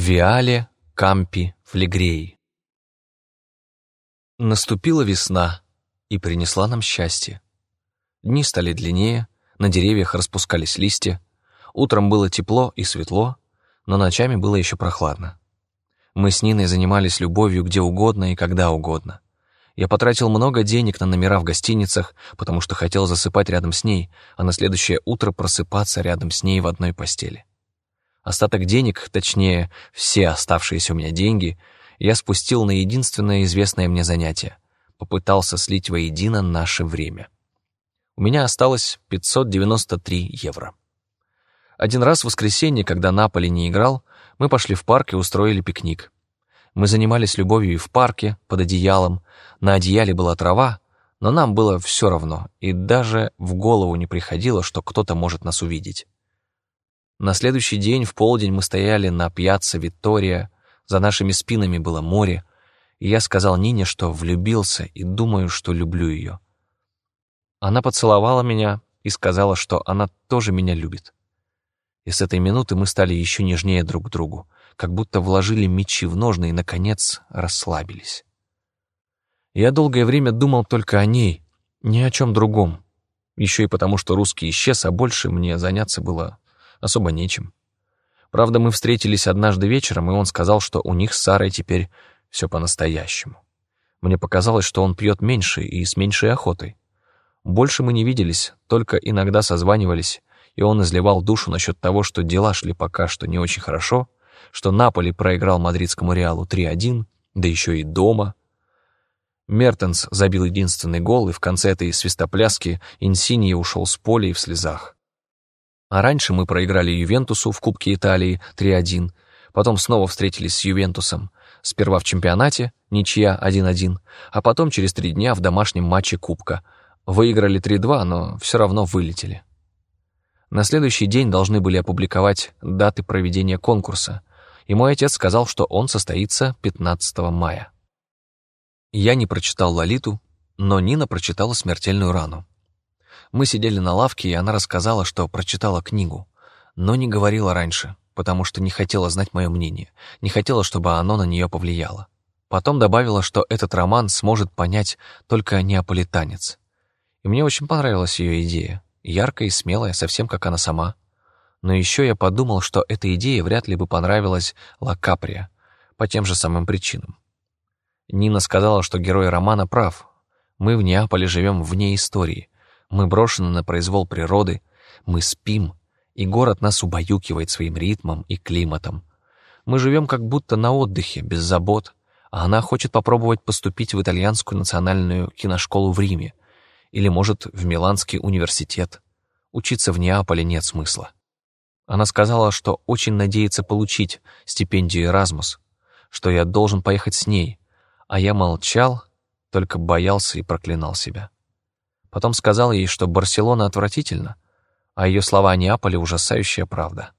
Виале Кампи Флегреи. Наступила весна и принесла нам счастье. Дни стали длиннее, на деревьях распускались листья, утром было тепло и светло, но ночами было еще прохладно. Мы с Ниной занимались любовью где угодно и когда угодно. Я потратил много денег на номера в гостиницах, потому что хотел засыпать рядом с ней, а на следующее утро просыпаться рядом с ней в одной постели. Остаток денег, точнее, все оставшиеся у меня деньги, я спустил на единственное известное мне занятие. Попытался слить воедино наше время. У меня осталось 593 евро. Один раз в воскресенье, когда Наполи не играл, мы пошли в парк и устроили пикник. Мы занимались любовью и в парке, под одеялом. На одеяле была трава, но нам было все равно, и даже в голову не приходило, что кто-то может нас увидеть. На следующий день в полдень мы стояли на пьяце Виктория, за нашими спинами было море, и я сказал Нине, что влюбился и думаю, что люблю ее. Она поцеловала меня и сказала, что она тоже меня любит. И с этой минуты мы стали еще нежнее друг к другу, как будто вложили мечи в ножны и, наконец, расслабились. Я долгое время думал только о ней, ни о чем другом. Еще и потому, что русский исчез, а больше мне заняться было особо нечем. Правда, мы встретились однажды вечером, и он сказал, что у них с Сарой теперь все по-настоящему. Мне показалось, что он пьет меньше и с меньшей охотой. Больше мы не виделись, только иногда созванивались, и он изливал душу насчет того, что дела шли пока что не очень хорошо, что Наполи проиграл мадридскому Реалу 3-1, да еще и дома. Мертенс забил единственный гол, и в конце этой свистопляски Инсинье ушел с поля и в слезах. А раньше мы проиграли Ювентусу в Кубке Италии 3-1, потом снова встретились с Ювентусом, сперва в чемпионате, ничья 1-1, а потом через три дня в домашнем матче Кубка. Выиграли 3-2, но все равно вылетели. На следующий день должны были опубликовать даты проведения конкурса, и мой отец сказал, что он состоится 15 мая. Я не прочитал «Лолиту», но Нина прочитала «Смертельную рану». Мы сидели на лавке, и она рассказала, что прочитала книгу, но не говорила раньше, потому что не хотела знать мое мнение, не хотела, чтобы оно на нее повлияло. Потом добавила, что этот роман сможет понять только неаполитанец. И мне очень понравилась ее идея, яркая и смелая, совсем как она сама. Но еще я подумал, что эта идея вряд ли бы понравилась Ла Каприя, по тем же самым причинам. Нина сказала, что герой романа прав. Мы в Неаполе живем вне истории, мы брошены на произвол природы, мы спим, и город нас убаюкивает своим ритмом и климатом. Мы живем как будто на отдыхе, без забот, а она хочет попробовать поступить в итальянскую национальную киношколу в Риме или, может, в Миланский университет. Учиться в Неаполе нет смысла. Она сказала, что очень надеется получить стипендию Erasmus, что я должен поехать с ней, а я молчал, только боялся и проклинал себя. Потом сказал ей, что Барселона отвратительно, а ее слова о Неаполе — ужасающая правда.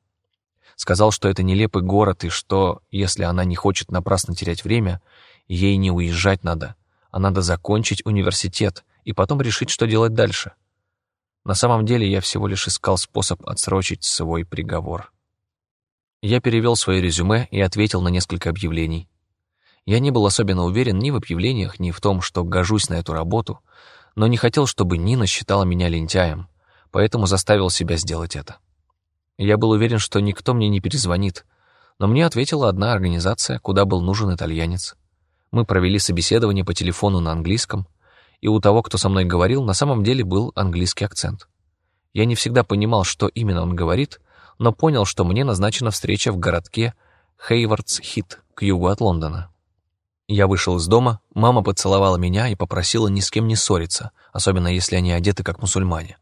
Сказал, что это нелепый город и что, если она не хочет напрасно терять время, ей не уезжать надо, а надо закончить университет и потом решить, что делать дальше. На самом деле я всего лишь искал способ отсрочить свой приговор. Я перевел свое резюме и ответил на несколько объявлений. Я не был особенно уверен ни в объявлениях, ни в том, что гожусь на эту работу, но не хотел, чтобы Нина считала меня лентяем, поэтому заставил себя сделать это. Я был уверен, что никто мне не перезвонит, но мне ответила одна организация, куда был нужен итальянец. Мы провели собеседование по телефону на английском, и у того, кто со мной говорил, на самом деле был английский акцент. Я не всегда понимал, что именно он говорит, но понял, что мне назначена встреча в городке Хейвардс-Хит к югу от Лондона. Я вышел из дома, мама поцеловала меня и попросила ни с кем не ссориться, особенно если они одеты как мусульмане.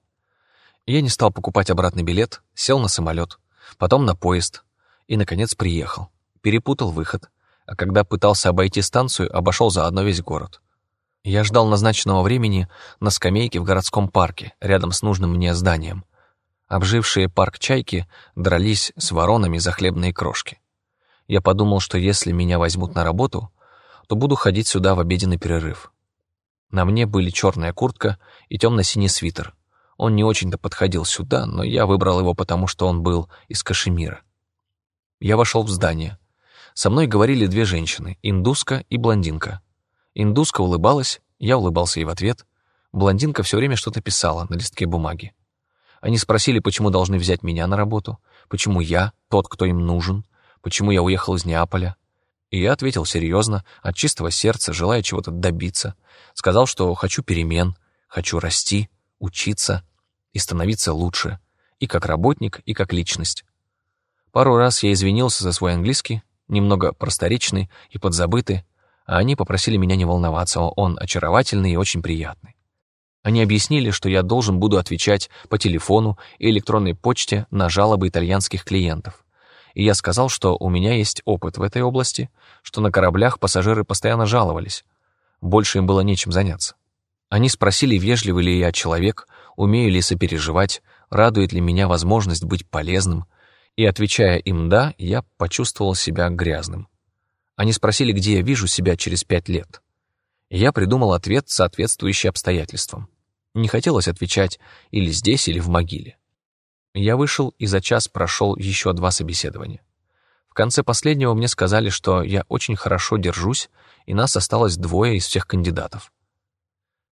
Я не стал покупать обратный билет, сел на самолет, потом на поезд и, наконец, приехал. Перепутал выход, а когда пытался обойти станцию, обошел заодно весь город. Я ждал назначенного времени на скамейке в городском парке, рядом с нужным мне зданием. Обжившие парк чайки дрались с воронами за хлебные крошки. Я подумал, что если меня возьмут на работу, то буду ходить сюда в обеденный перерыв. На мне были черная куртка и темно-синий свитер. Он не очень-то подходил сюда, но я выбрал его потому, что он был из кашемира. Я вошел в здание. Со мной говорили две женщины, индуска и блондинка. Индуска улыбалась, я улыбался ей в ответ. Блондинка все время что-то писала на листке бумаги. Они спросили, почему должны взять меня на работу, почему я тот, кто им нужен, почему я уехал из Неаполя. И я ответил серьезно, от чистого сердца, желая чего-то добиться. Сказал, что хочу перемен, хочу расти, учиться и становиться лучше, и как работник, и как личность. Пару раз я извинился за свой английский, немного просторечный и подзабытый, а они попросили меня не волноваться, он очаровательный и очень приятный. Они объяснили, что я должен буду отвечать по телефону и электронной почте на жалобы итальянских клиентов. И я сказал, что у меня есть опыт в этой области, что на кораблях пассажиры постоянно жаловались. Больше им было нечем заняться. Они спросили, вежливый ли я человек, умею ли сопереживать, радует ли меня возможность быть полезным, и, отвечая им «да», я почувствовал себя грязным. Они спросили, где я вижу себя через пять лет. И я придумал ответ, соответствующий обстоятельствам. Не хотелось отвечать или здесь, или в могиле. Я вышел и за час прошел еще два собеседования. В конце последнего мне сказали, что я очень хорошо держусь, и нас осталось двое из всех кандидатов.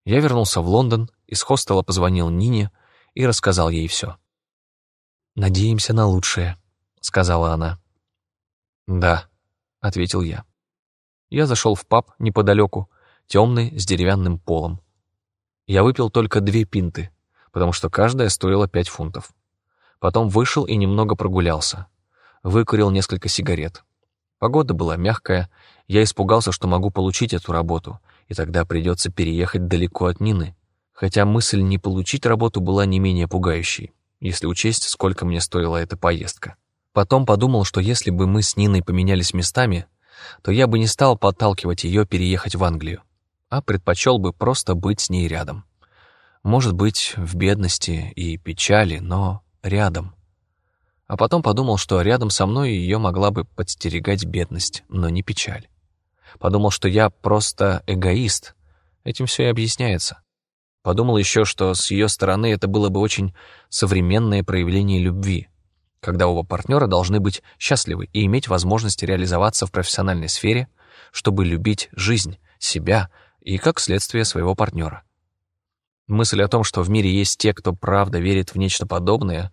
Я вернулся в Лондон, из хостела позвонил Нине и рассказал ей все. «Надеемся на лучшее», — сказала она. «Да», — ответил я. Я зашел в паб неподалеку, темный, с деревянным полом. Я выпил только две пинты, потому что каждая стоила пять фунтов. Потом вышел и немного прогулялся. Выкурил несколько сигарет. Погода была мягкая, я испугался, что могу получить эту работу, и тогда придется переехать далеко от Нины. Хотя мысль не получить работу была не менее пугающей если учесть, сколько мне стоила эта поездка. Потом подумал, что если бы мы с Ниной поменялись местами, то я бы не стал подталкивать ее переехать в Англию, а предпочел бы просто быть с ней рядом. Может быть, в бедности и печали, но рядом. А потом подумал, что рядом со мной ее могла бы подстерегать бедность, но не печаль. Подумал, что я просто эгоист. Этим все и объясняется. Подумал еще, что с ее стороны это было бы очень современное проявление любви, когда оба партнера должны быть счастливы и иметь возможность реализоваться в профессиональной сфере, чтобы любить жизнь, себя и, как следствие, своего партнера. Мысль о том, что в мире есть те, кто правда верит в нечто подобное,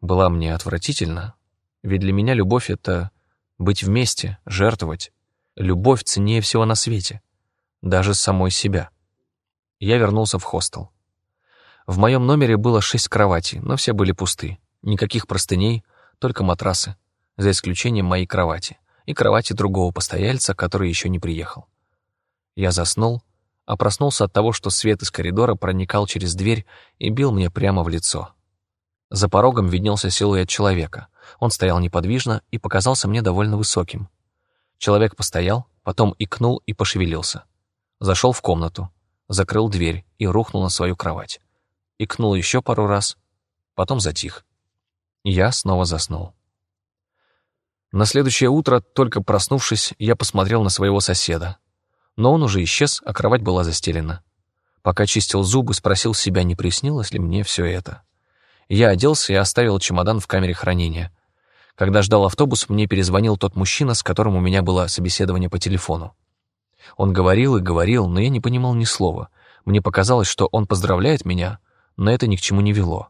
была мне отвратительна, ведь для меня любовь — это быть вместе, жертвовать. Любовь ценнее всего на свете, даже самой себя я вернулся в хостел. В моем номере было шесть кроватей, но все были пусты. Никаких простыней, только матрасы, за исключением моей кровати и кровати другого постояльца, который еще не приехал. Я заснул, а проснулся от того, что свет из коридора проникал через дверь и бил мне прямо в лицо. За порогом виднелся силуэт человека. Он стоял неподвижно и показался мне довольно высоким. Человек постоял, потом икнул и пошевелился. Зашел в комнату, закрыл дверь и рухнул на свою кровать. Икнул еще пару раз, потом затих. Я снова заснул. На следующее утро, только проснувшись, я посмотрел на своего соседа. Но он уже исчез, а кровать была застелена. Пока чистил зубы, спросил себя, не приснилось ли мне все это. Я оделся и оставил чемодан в камере хранения. Когда ждал автобус, мне перезвонил тот мужчина, с которым у меня было собеседование по телефону. Он говорил и говорил, но я не понимал ни слова. Мне показалось, что он поздравляет меня, но это ни к чему не вело.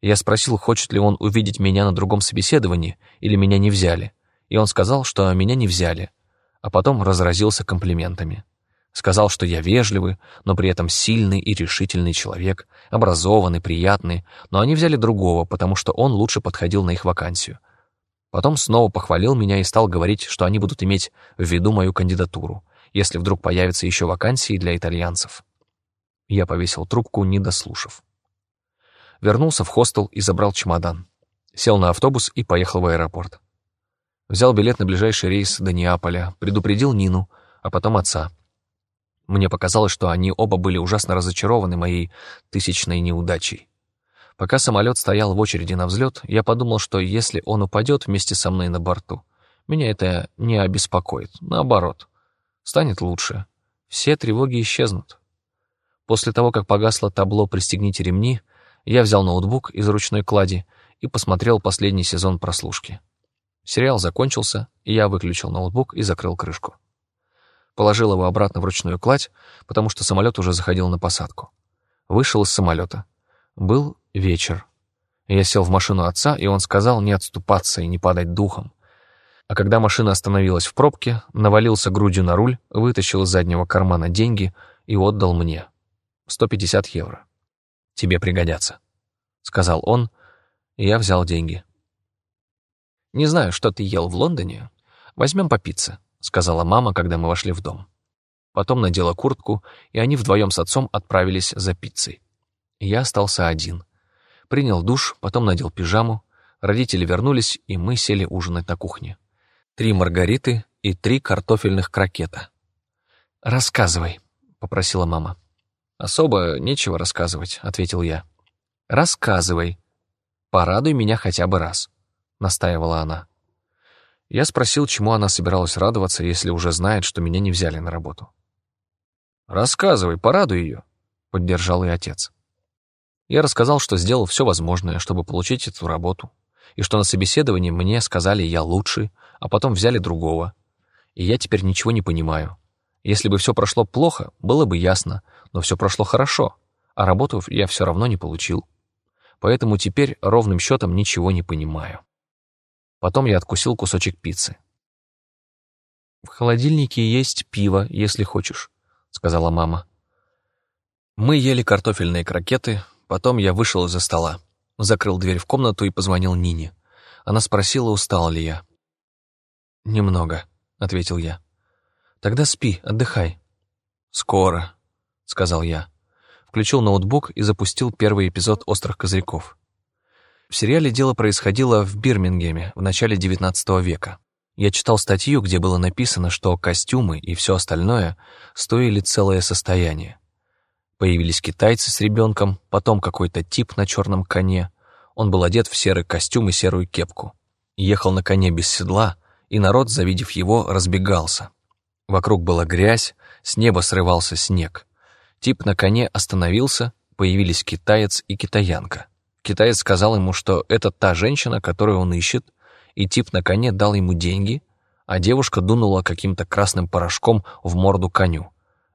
Я спросил, хочет ли он увидеть меня на другом собеседовании, или меня не взяли. И он сказал, что меня не взяли, а потом разразился комплиментами. Сказал, что я вежливый, но при этом сильный и решительный человек, образованный, приятный, но они взяли другого, потому что он лучше подходил на их вакансию. Потом снова похвалил меня и стал говорить, что они будут иметь в виду мою кандидатуру, если вдруг появятся еще вакансии для итальянцев. Я повесил трубку, не дослушав. Вернулся в хостел и забрал чемодан. Сел на автобус и поехал в аэропорт. Взял билет на ближайший рейс до Неаполя, предупредил Нину, а потом отца. Мне показалось, что они оба были ужасно разочарованы моей тысячной неудачей. Пока самолет стоял в очереди на взлет, я подумал, что если он упадет вместе со мной на борту, меня это не обеспокоит, наоборот станет лучше. Все тревоги исчезнут. После того, как погасло табло «Пристегните ремни», я взял ноутбук из ручной клади и посмотрел последний сезон прослушки. Сериал закончился, и я выключил ноутбук и закрыл крышку. Положил его обратно в ручную кладь, потому что самолет уже заходил на посадку. Вышел из самолета. Был вечер. Я сел в машину отца, и он сказал не отступаться и не падать духом. А когда машина остановилась в пробке, навалился грудью на руль, вытащил из заднего кармана деньги и отдал мне. 150 евро. «Тебе пригодятся», — сказал он, и я взял деньги. «Не знаю, что ты ел в Лондоне. Возьмем по пицце», — сказала мама, когда мы вошли в дом. Потом надела куртку, и они вдвоем с отцом отправились за пиццей. Я остался один. Принял душ, потом надел пижаму. Родители вернулись, и мы сели ужинать на кухне. Три маргариты и три картофельных крокета. «Рассказывай», — попросила мама. «Особо нечего рассказывать», — ответил я. «Рассказывай. Порадуй меня хотя бы раз». — настаивала она. Я спросил, чему она собиралась радоваться, если уже знает, что меня не взяли на работу. «Рассказывай, порадуй ее», — поддержал и отец. Я рассказал, что сделал все возможное, чтобы получить эту работу, и что на собеседовании мне сказали «я лучший», а потом взяли другого. И я теперь ничего не понимаю. Если бы все прошло плохо, было бы ясно, но все прошло хорошо, а работу я все равно не получил. Поэтому теперь ровным счетом ничего не понимаю. Потом я откусил кусочек пиццы. «В холодильнике есть пиво, если хочешь», — сказала мама. Мы ели картофельные крокеты, потом я вышел из-за стола, закрыл дверь в комнату и позвонил Нине. Она спросила, устал ли я. «Немного», — ответил я. «Тогда спи, отдыхай». «Скоро», — сказал я. Включил ноутбук и запустил первый эпизод «Острых козырьков». В сериале дело происходило в Бирмингеме в начале XIX века. Я читал статью, где было написано, что костюмы и все остальное стоили целое состояние. Появились китайцы с ребенком, потом какой-то тип на черном коне. Он был одет в серый костюм и серую кепку. Ехал на коне без седла, и народ, завидев его, разбегался. Вокруг была грязь, с неба срывался снег. Тип на коне остановился, появились китаец и китаянка. Китаец сказал ему, что это та женщина, которую он ищет, и тип на коне дал ему деньги, а девушка дунула каким-то красным порошком в морду коню.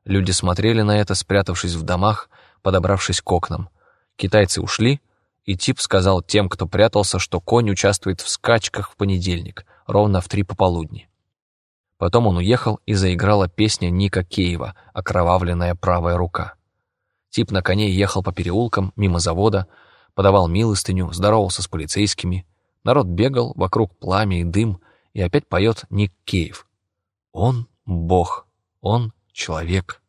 Люди смотрели на это, спрятавшись в домах, подобравшись к окнам. Китайцы ушли, и тип сказал тем, кто прятался, что конь участвует в скачках в понедельник, ровно в три пополудни. Потом он уехал, и заиграла песня Ника Кейва «Окровавленная правая рука». Тип на коне ехал по переулкам, мимо завода, подавал милостыню, здоровался с полицейскими. Народ бегал, вокруг пламя и дым, и опять поет Ник Кейв. Он — Бог, он — человек,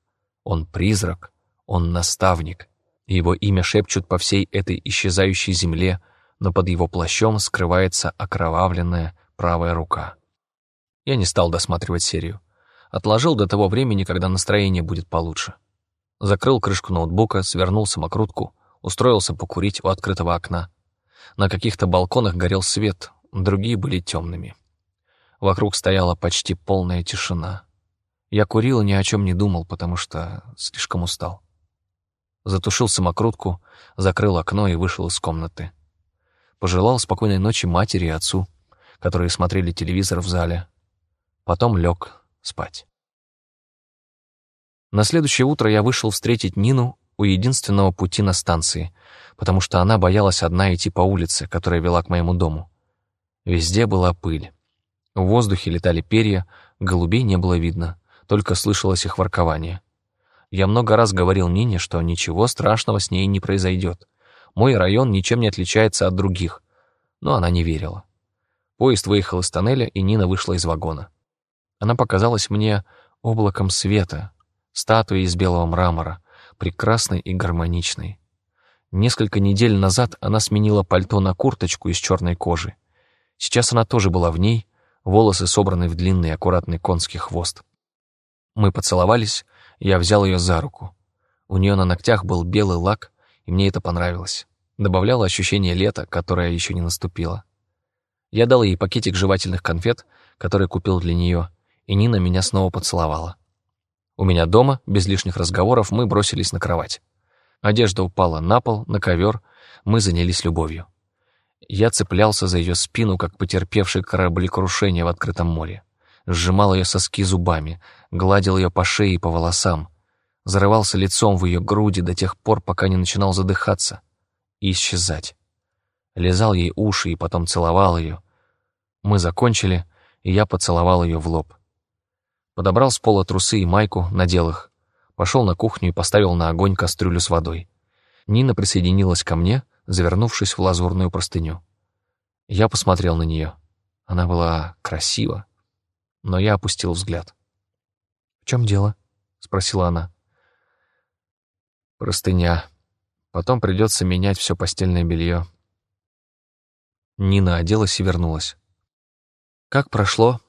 он — призрак, он — наставник. Его имя шепчут по всей этой исчезающей земле, но под его плащом скрывается окровавленная правая рука. Я не стал досматривать серию. Отложил до того времени, когда настроение будет получше. Закрыл крышку ноутбука, свернул самокрутку, устроился покурить у открытого окна. На каких-то балконах горел свет, другие были темными. Вокруг стояла почти полная тишина. Я курил и ни о чем не думал, потому что слишком устал. Затушил самокрутку, закрыл окно и вышел из комнаты. Пожелал спокойной ночи матери и отцу, которые смотрели телевизор в зале. Потом лег спать. На следующее утро я вышел встретить Нину у единственного пути на станции, потому что она боялась одна идти по улице, которая вела к моему дому. Везде была пыль. В воздухе летали перья, голубей не было видно, только слышалось их воркование. Я много раз говорил Нине, что ничего страшного с ней не произойдет. Мой район ничем не отличается от других. Но она не верила. Поезд выехал из тоннеля, и Нина вышла из вагона. Она показалась мне облаком света, статуей из белого мрамора, прекрасной и гармоничной. Несколько недель назад она сменила пальто на курточку из черной кожи. Сейчас она тоже была в ней, волосы собраны в длинный аккуратный конский хвост. Мы поцеловались, я взял ее за руку. У нее на ногтях был белый лак, и мне это понравилось. Добавляло ощущение лета, которое еще не наступило. Я дал ей пакетик жевательных конфет, который купил для нее, и Нина меня снова поцеловала. У меня дома, без лишних разговоров, мы бросились на кровать. Одежда упала на пол, на ковер, мы занялись любовью. Я цеплялся за ее спину, как потерпевший кораблекрушение в открытом море. Сжимал ее соски зубами, гладил ее по шее и по волосам, зарывался лицом в ее груди до тех пор, пока не начинал задыхаться и исчезать. Лизал ей уши и потом целовал ее. Мы закончили, и я поцеловал ее в лоб. Подобрал с пола трусы и майку, надел их. Пошел на кухню и поставил на огонь кастрюлю с водой. Нина присоединилась ко мне, завернувшись в лазурную простыню. Я посмотрел на нее. Она была красива, но я опустил взгляд. «В чем дело?» — спросила она. «Простыня. Потом придется менять все постельное белье». Нина оделась и вернулась. «Как прошло?»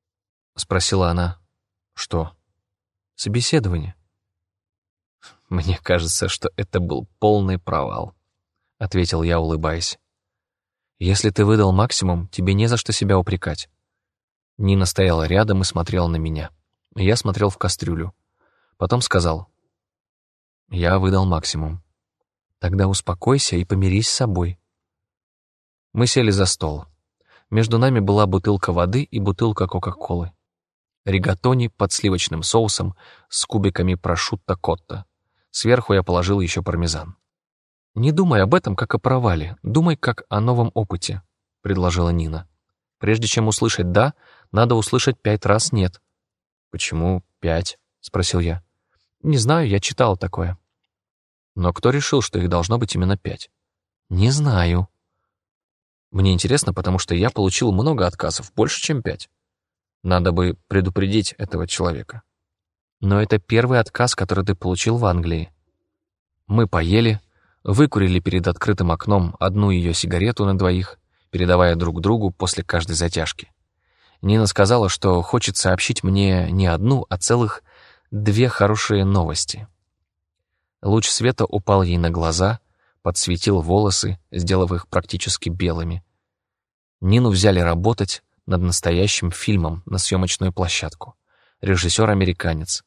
— спросила она. «Что?» «Собеседование». «Мне кажется, что это был полный провал», — ответил я, улыбаясь. «Если ты выдал максимум, тебе не за что себя упрекать». Нина стояла рядом и смотрела на меня. Я смотрел в кастрюлю. Потом сказал. «Я выдал максимум. Тогда успокойся и помирись с собой». Мы сели за стол. Между нами была бутылка воды и бутылка Кока-Колы. Ригатони под сливочным соусом с кубиками прошутто котта. Сверху я положил еще пармезан. «Не думай об этом, как о провале. Думай, как о новом опыте», — предложила Нина. «Прежде чем услышать «да», надо услышать пять раз «нет». «Почему пять?» — спросил я. «Не знаю, я читал такое». «Но кто решил, что их должно быть именно пять?» «Не знаю». Мне интересно, потому что я получил много отказов, больше, чем пять. Надо бы предупредить этого человека. Но это первый отказ, который ты получил в Англии. Мы поели, выкурили перед открытым окном одну ее сигарету на двоих, передавая друг другу после каждой затяжки. Нина сказала, что хочет сообщить мне не одну, а целых две хорошие новости. Луч света упал ей на глаза, подсветил волосы, сделав их практически белыми. Нину взяли работать над настоящим фильмом на съемочную площадку. Режиссер американец.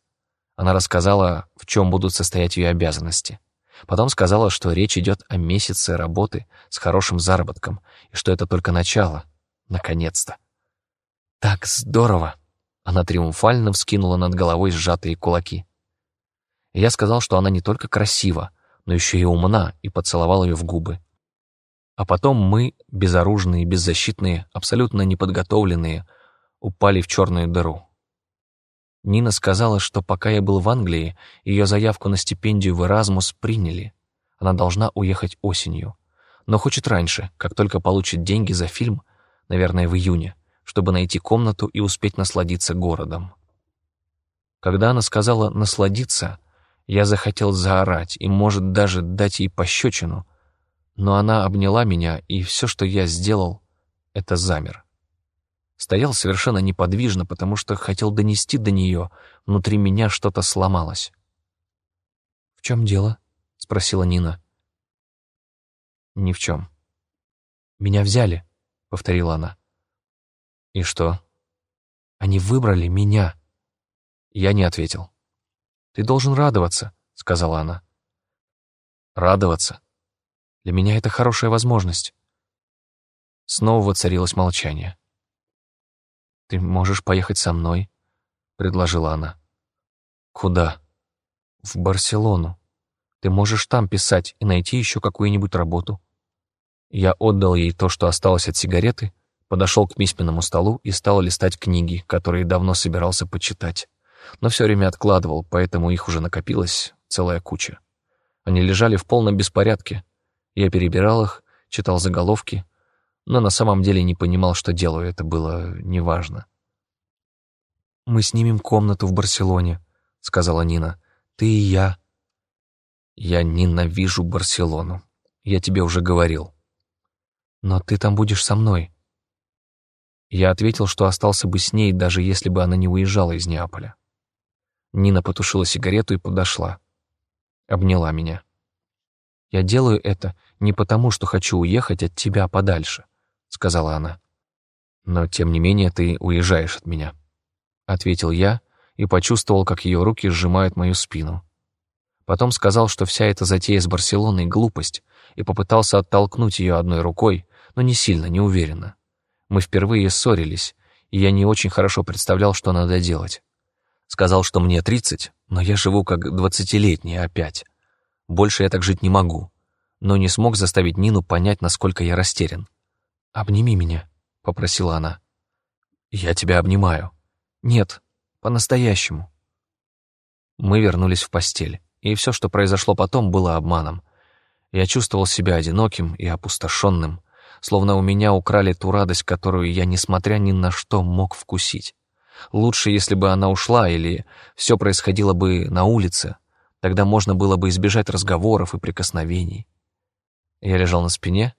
Она рассказала, в чем будут состоять ее обязанности. Потом сказала, что речь идет о месяце работы с хорошим заработком, и что это только начало. Наконец-то. «Так здорово!» Она триумфально вскинула над головой сжатые кулаки. я сказал, что она не только красива, но еще и умна, и поцеловал ее в губы. А потом мы, безоружные, беззащитные, абсолютно неподготовленные, упали в черную дыру. Нина сказала, что пока я был в Англии, ее заявку на стипендию в Эразмус приняли. Она должна уехать осенью. Но хочет раньше, как только получит деньги за фильм, наверное, в июне, чтобы найти комнату и успеть насладиться городом. Когда она сказала «насладиться», я захотел заорать и, может, даже дать ей пощечину, но она обняла меня, и все, что я сделал, это замер. Стоял совершенно неподвижно, потому что хотел донести до нее, внутри меня что-то сломалось. «В чем дело?» — спросила Нина. «Ни в чем». «Меня взяли», — повторила она. «И что?» «Они выбрали меня». Я не ответил. «Ты должен радоваться», — сказала она. «Радоваться? Для меня это хорошая возможность». Снова воцарилось молчание. «Ты можешь поехать со мной?» — предложила она. «Куда?» «В Барселону. Ты можешь там писать и найти еще какую-нибудь работу». Я отдал ей то, что осталось от сигареты, подошел к письменному столу и стал листать книги, которые давно собирался почитать но все время откладывал, поэтому их уже накопилось целая куча. Они лежали в полном беспорядке. Я перебирал их, читал заголовки, но на самом деле не понимал, что делаю, это было неважно. «Мы снимем комнату в Барселоне», — сказала Нина. «Ты и я». «Я ненавижу Барселону. Я тебе уже говорил». «Но ты там будешь со мной». Я ответил, что остался бы с ней, даже если бы она не уезжала из Неаполя. Нина потушила сигарету и подошла. Обняла меня. «Я делаю это не потому, что хочу уехать от тебя подальше», — сказала она. «Но, тем не менее, ты уезжаешь от меня», — ответил я и почувствовал, как ее руки сжимают мою спину. Потом сказал, что вся эта затея с Барселоной — глупость, и попытался оттолкнуть ее одной рукой, но не сильно, не уверенно. Мы впервые ссорились, и я не очень хорошо представлял, что надо делать. Сказал, что мне тридцать, но я живу как двадцатилетний опять. Больше я так жить не могу, но не смог заставить Нину понять, насколько я растерян. «Обними меня», — попросила она. «Я тебя обнимаю». «Нет, по-настоящему». Мы вернулись в постель, и все, что произошло потом, было обманом. Я чувствовал себя одиноким и опустошенным, словно у меня украли ту радость, которую я, несмотря ни на что, мог вкусить. Лучше, если бы она ушла или все происходило бы на улице, тогда можно было бы избежать разговоров и прикосновений. Я лежал на спине,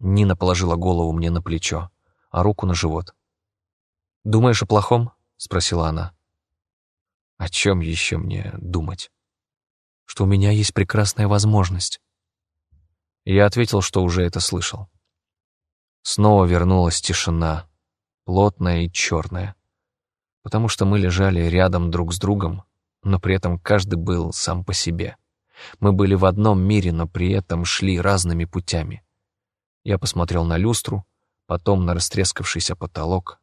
Нина положила голову мне на плечо, а руку на живот. «Думаешь о плохом?» — спросила она. «О чем еще мне думать?» «Что у меня есть прекрасная возможность». Я ответил, что уже это слышал. Снова вернулась тишина, плотная и черная, потому что мы лежали рядом друг с другом, но при этом каждый был сам по себе. Мы были в одном мире, но при этом шли разными путями. Я посмотрел на люстру, потом на растрескавшийся потолок,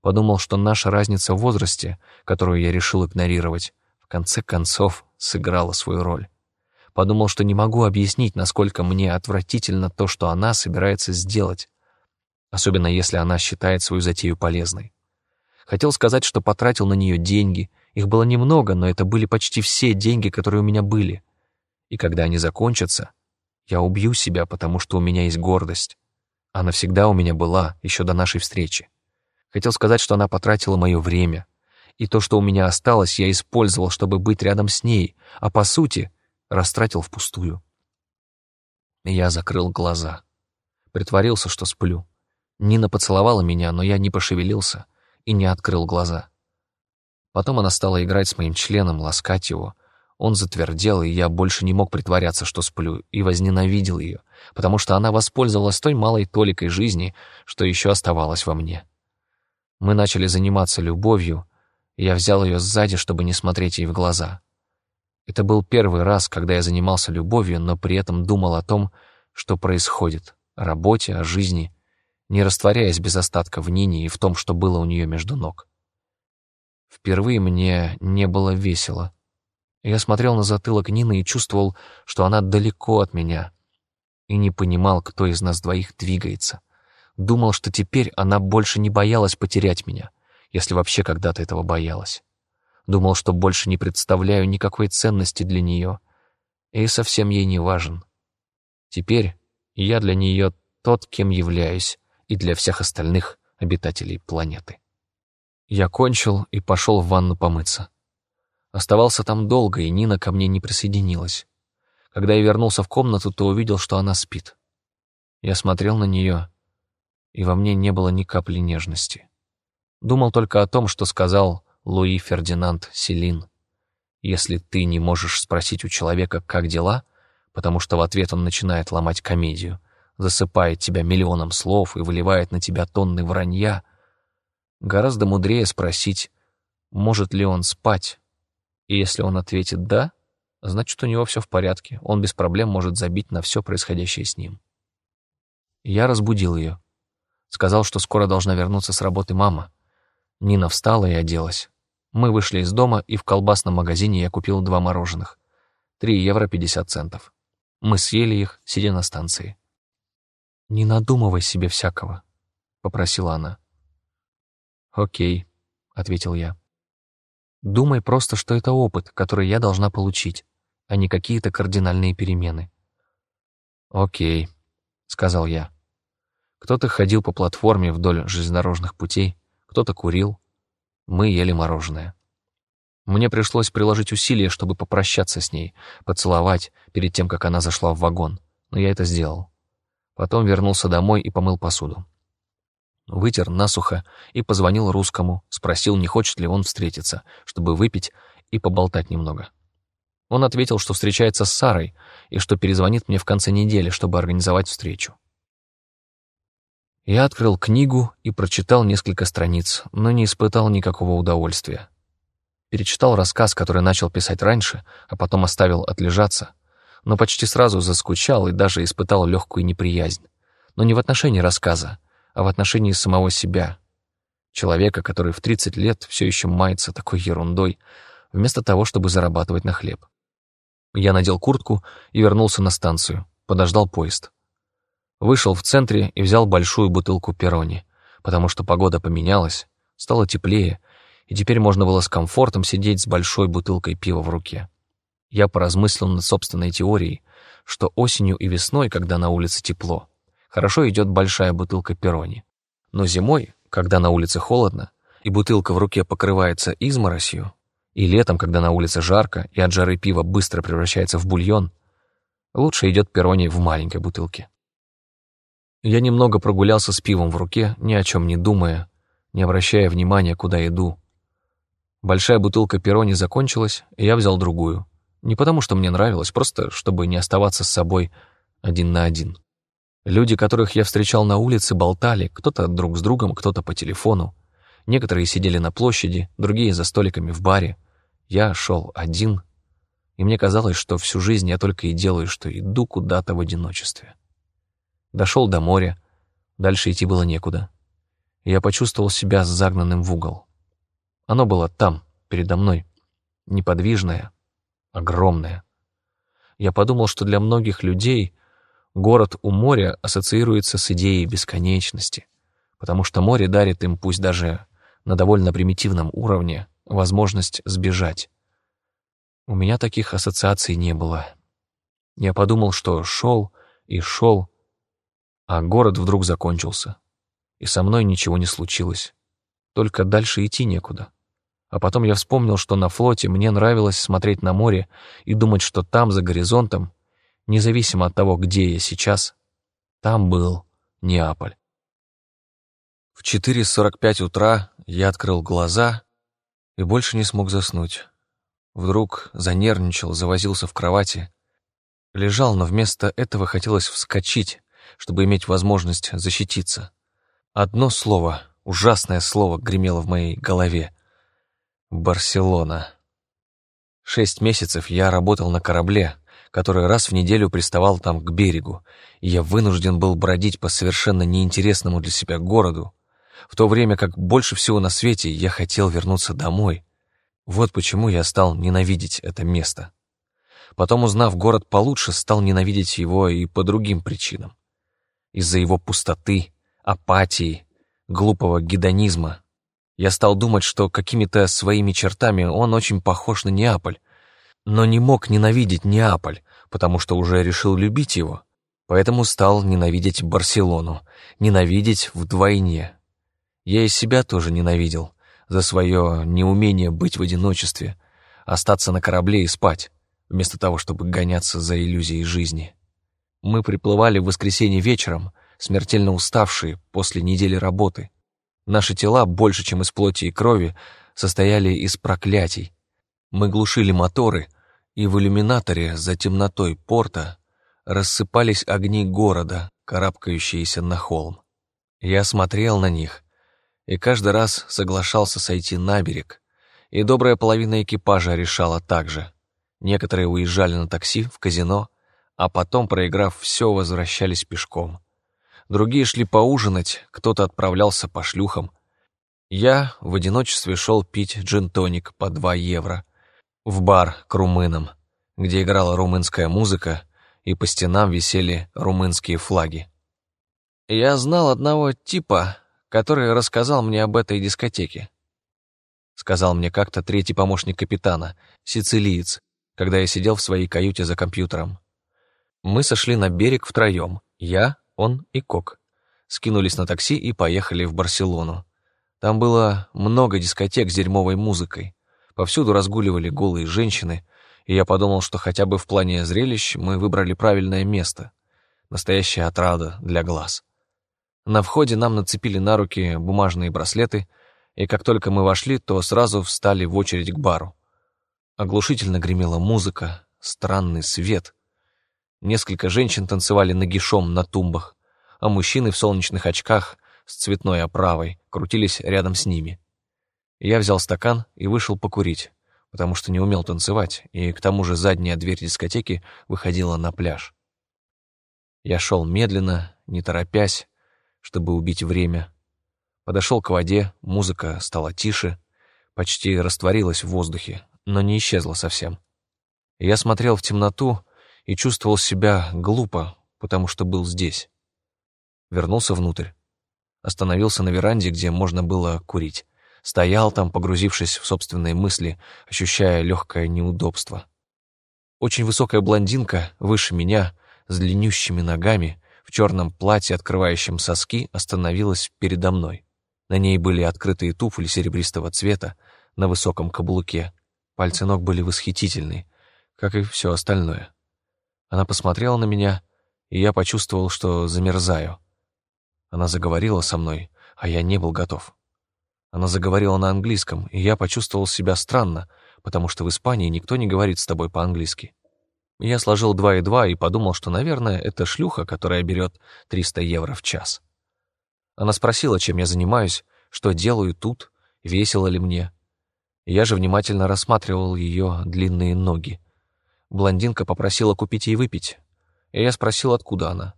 подумал, что наша разница в возрасте, которую я решил игнорировать, в конце концов сыграла свою роль. Подумал, что не могу объяснить, насколько мне отвратительно то, что она собирается сделать, особенно если она считает свою затею полезной. Хотел сказать, что потратил на нее деньги, их было немного, но это были почти все деньги, которые у меня были. И когда они закончатся, я убью себя, потому что у меня есть гордость. Она всегда у меня была, еще до нашей встречи. Хотел сказать, что она потратила мое время, и то, что у меня осталось, я использовал, чтобы быть рядом с ней, а по сути растратил впустую. Я закрыл глаза. Притворился, что сплю. Нина поцеловала меня, но я не пошевелился и не открыл глаза. Потом она стала играть с моим членом, ласкать его. Он затвердел, и я больше не мог притворяться, что сплю, и возненавидел ее, потому что она воспользовалась той малой толикой жизни, что еще оставалось во мне. Мы начали заниматься любовью, и я взял ее сзади, чтобы не смотреть ей в глаза. Это был первый раз, когда я занимался любовью, но при этом думал о том, что происходит, о работе, о жизни, не растворяясь без остатка в Нине и в том, что было у нее между ног. Впервые мне не было весело. Я смотрел на затылок Нины и чувствовал, что она далеко от меня, и не понимал, кто из нас двоих двигается. Думал, что теперь она больше не боялась потерять меня, если вообще когда-то этого боялась. Думал, что больше не представляю никакой ценности для нее, и совсем ей не важен. Теперь я для нее тот, кем являюсь, и для всех остальных обитателей планеты. Я кончил и пошел в ванну помыться. Оставался там долго, и Нина ко мне не присоединилась. Когда я вернулся в комнату, то увидел, что она спит. Я смотрел на нее и во мне не было ни капли нежности. Думал только о том, что сказал Луи Фердинанд Селин. Если ты не можешь спросить у человека, как дела, потому что в ответ он начинает ломать комедию, засыпает тебя миллионом слов и выливает на тебя тонны вранья, гораздо мудрее спросить, может ли он спать. И если он ответит «да», значит, у него все в порядке, он без проблем может забить на все происходящее с ним. Я разбудил ее. Сказал, что скоро должна вернуться с работы мама. Нина встала и оделась. Мы вышли из дома, и в колбасном магазине я купил два мороженых. Три евро пятьдесят центов. Мы съели их, сидя на станции. «Не надумывай себе всякого», — попросила она. «Окей», — ответил я. «Думай просто, что это опыт, который я должна получить, а не какие-то кардинальные перемены». «Окей», — сказал я. Кто-то ходил по платформе вдоль железнодорожных путей, кто-то курил. Мы ели мороженое. Мне пришлось приложить усилия, чтобы попрощаться с ней, поцеловать перед тем, как она зашла в вагон, но я это сделал. Потом вернулся домой и помыл посуду. Вытер насухо и позвонил русскому, спросил, не хочет ли он встретиться, чтобы выпить и поболтать немного. Он ответил, что встречается с Сарой и что перезвонит мне в конце недели, чтобы организовать встречу. Я открыл книгу и прочитал несколько страниц, но не испытал никакого удовольствия. Перечитал рассказ, который начал писать раньше, а потом оставил отлежаться, но почти сразу заскучал и даже испытал легкую неприязнь. Но не в отношении рассказа, а в отношении самого себя. Человека, который в 30 лет все еще мается такой ерундой, вместо того, чтобы зарабатывать на хлеб. Я надел куртку и вернулся на станцию, подождал поезд. Вышел в центре и взял большую бутылку перони, потому что погода поменялась, стало теплее, и теперь можно было с комфортом сидеть с большой бутылкой пива в руке. Я поразмыслил над собственной теорией, что осенью и весной, когда на улице тепло, хорошо идет большая бутылка перони. Но зимой, когда на улице холодно, и бутылка в руке покрывается изморосью, и летом, когда на улице жарко, и от жары пива быстро превращается в бульон, лучше идет перони в маленькой бутылке. Я немного прогулялся с пивом в руке, ни о чем не думая, не обращая внимания, куда иду, Большая бутылка перони закончилась, и я взял другую. Не потому, что мне нравилось, просто чтобы не оставаться с собой один на один. Люди, которых я встречал на улице, болтали, кто-то друг с другом, кто-то по телефону. Некоторые сидели на площади, другие за столиками в баре. Я шел один, и мне казалось, что всю жизнь я только и делаю, что иду куда-то в одиночестве. Дошел до моря, дальше идти было некуда. я почувствовал себя загнанным в угол. Оно было там, передо мной, неподвижное, огромное. Я подумал, что для многих людей город у моря ассоциируется с идеей бесконечности, потому что море дарит им, пусть даже на довольно примитивном уровне, возможность сбежать. У меня таких ассоциаций не было. Я подумал, что шел и шел, а город вдруг закончился, и со мной ничего не случилось, только дальше идти некуда. А потом я вспомнил, что на флоте мне нравилось смотреть на море и думать, что там, за горизонтом, независимо от того, где я сейчас, там был Неаполь. В 4.45 утра я открыл глаза и больше не смог заснуть. Вдруг занервничал, завозился в кровати. Лежал, но вместо этого хотелось вскочить, чтобы иметь возможность защититься. Одно слово, ужасное слово, гремело в моей голове — Барселона. Шесть месяцев я работал на корабле, который раз в неделю приставал там к берегу, и я вынужден был бродить по совершенно неинтересному для себя городу, в то время как больше всего на свете я хотел вернуться домой. Вот почему я стал ненавидеть это место. Потом, узнав город получше, стал ненавидеть его и по другим причинам. Из-за его пустоты, апатии, глупого гедонизма, я стал думать, что какими-то своими чертами он очень похож на Неаполь, но не мог ненавидеть Неаполь, потому что уже решил любить его. Поэтому стал ненавидеть Барселону, ненавидеть вдвойне. Я и себя тоже ненавидел за свое неумение быть в одиночестве, остаться на корабле и спать, вместо того, чтобы гоняться за иллюзией жизни. Мы приплывали в воскресенье вечером, смертельно уставшие после недели работы — Наши тела, больше, чем из плоти и крови, состояли из проклятий. Мы глушили моторы, и в иллюминаторе за темнотой порта рассыпались огни города, карабкающиеся на холм. Я смотрел на них и каждый раз соглашался сойти на берег, и добрая половина экипажа решала так же. Некоторые уезжали на такси в казино, а потом, проиграв все, возвращались пешком другие шли поужинать, кто-то отправлялся по шлюхам. Я в одиночестве шел пить джин-тоник по 2 евро в бар к румынам, где играла румынская музыка, и по стенам висели румынские флаги. Я знал одного типа, который рассказал мне об этой дискотеке. Сказал мне как-то третий помощник капитана, сицилиец, когда я сидел в своей каюте за компьютером. Мы сошли на берег втроем, я, он и Кок. Скинулись на такси и поехали в Барселону. Там было много дискотек с дерьмовой музыкой. Повсюду разгуливали голые женщины, и я подумал, что хотя бы в плане зрелищ мы выбрали правильное место. Настоящая отрада для глаз. На входе нам нацепили на руки бумажные браслеты, и как только мы вошли, то сразу встали в очередь к бару. Оглушительно гремела музыка, странный свет — Несколько женщин танцевали нагишом на тумбах, а мужчины в солнечных очках с цветной оправой крутились рядом с ними. Я взял стакан и вышел покурить, потому что не умел танцевать, и к тому же задняя дверь дискотеки выходила на пляж. Я шел медленно, не торопясь, чтобы убить время. Подошел к воде, музыка стала тише, почти растворилась в воздухе, но не исчезла совсем. Я смотрел в темноту и чувствовал себя глупо, потому что был здесь. Вернулся внутрь. Остановился на веранде, где можно было курить. Стоял там, погрузившись в собственные мысли, ощущая легкое неудобство. Очень высокая блондинка, выше меня, с длиннющими ногами, в черном платье, открывающем соски, остановилась передо мной. На ней были открытые туфли серебристого цвета на высоком каблуке. Пальцы ног были восхитительны, как и все остальное. Она посмотрела на меня, и я почувствовал, что замерзаю. Она заговорила со мной, а я не был готов. Она заговорила на английском, и я почувствовал себя странно, потому что в Испании никто не говорит с тобой по-английски. Я сложил два и два и подумал, что, наверное, это шлюха, которая берет 300 евро в час. Она спросила, чем я занимаюсь, что делаю тут, весело ли мне. Я же внимательно рассматривал ее длинные ноги. Блондинка попросила купить ей выпить, и я спросил, откуда она.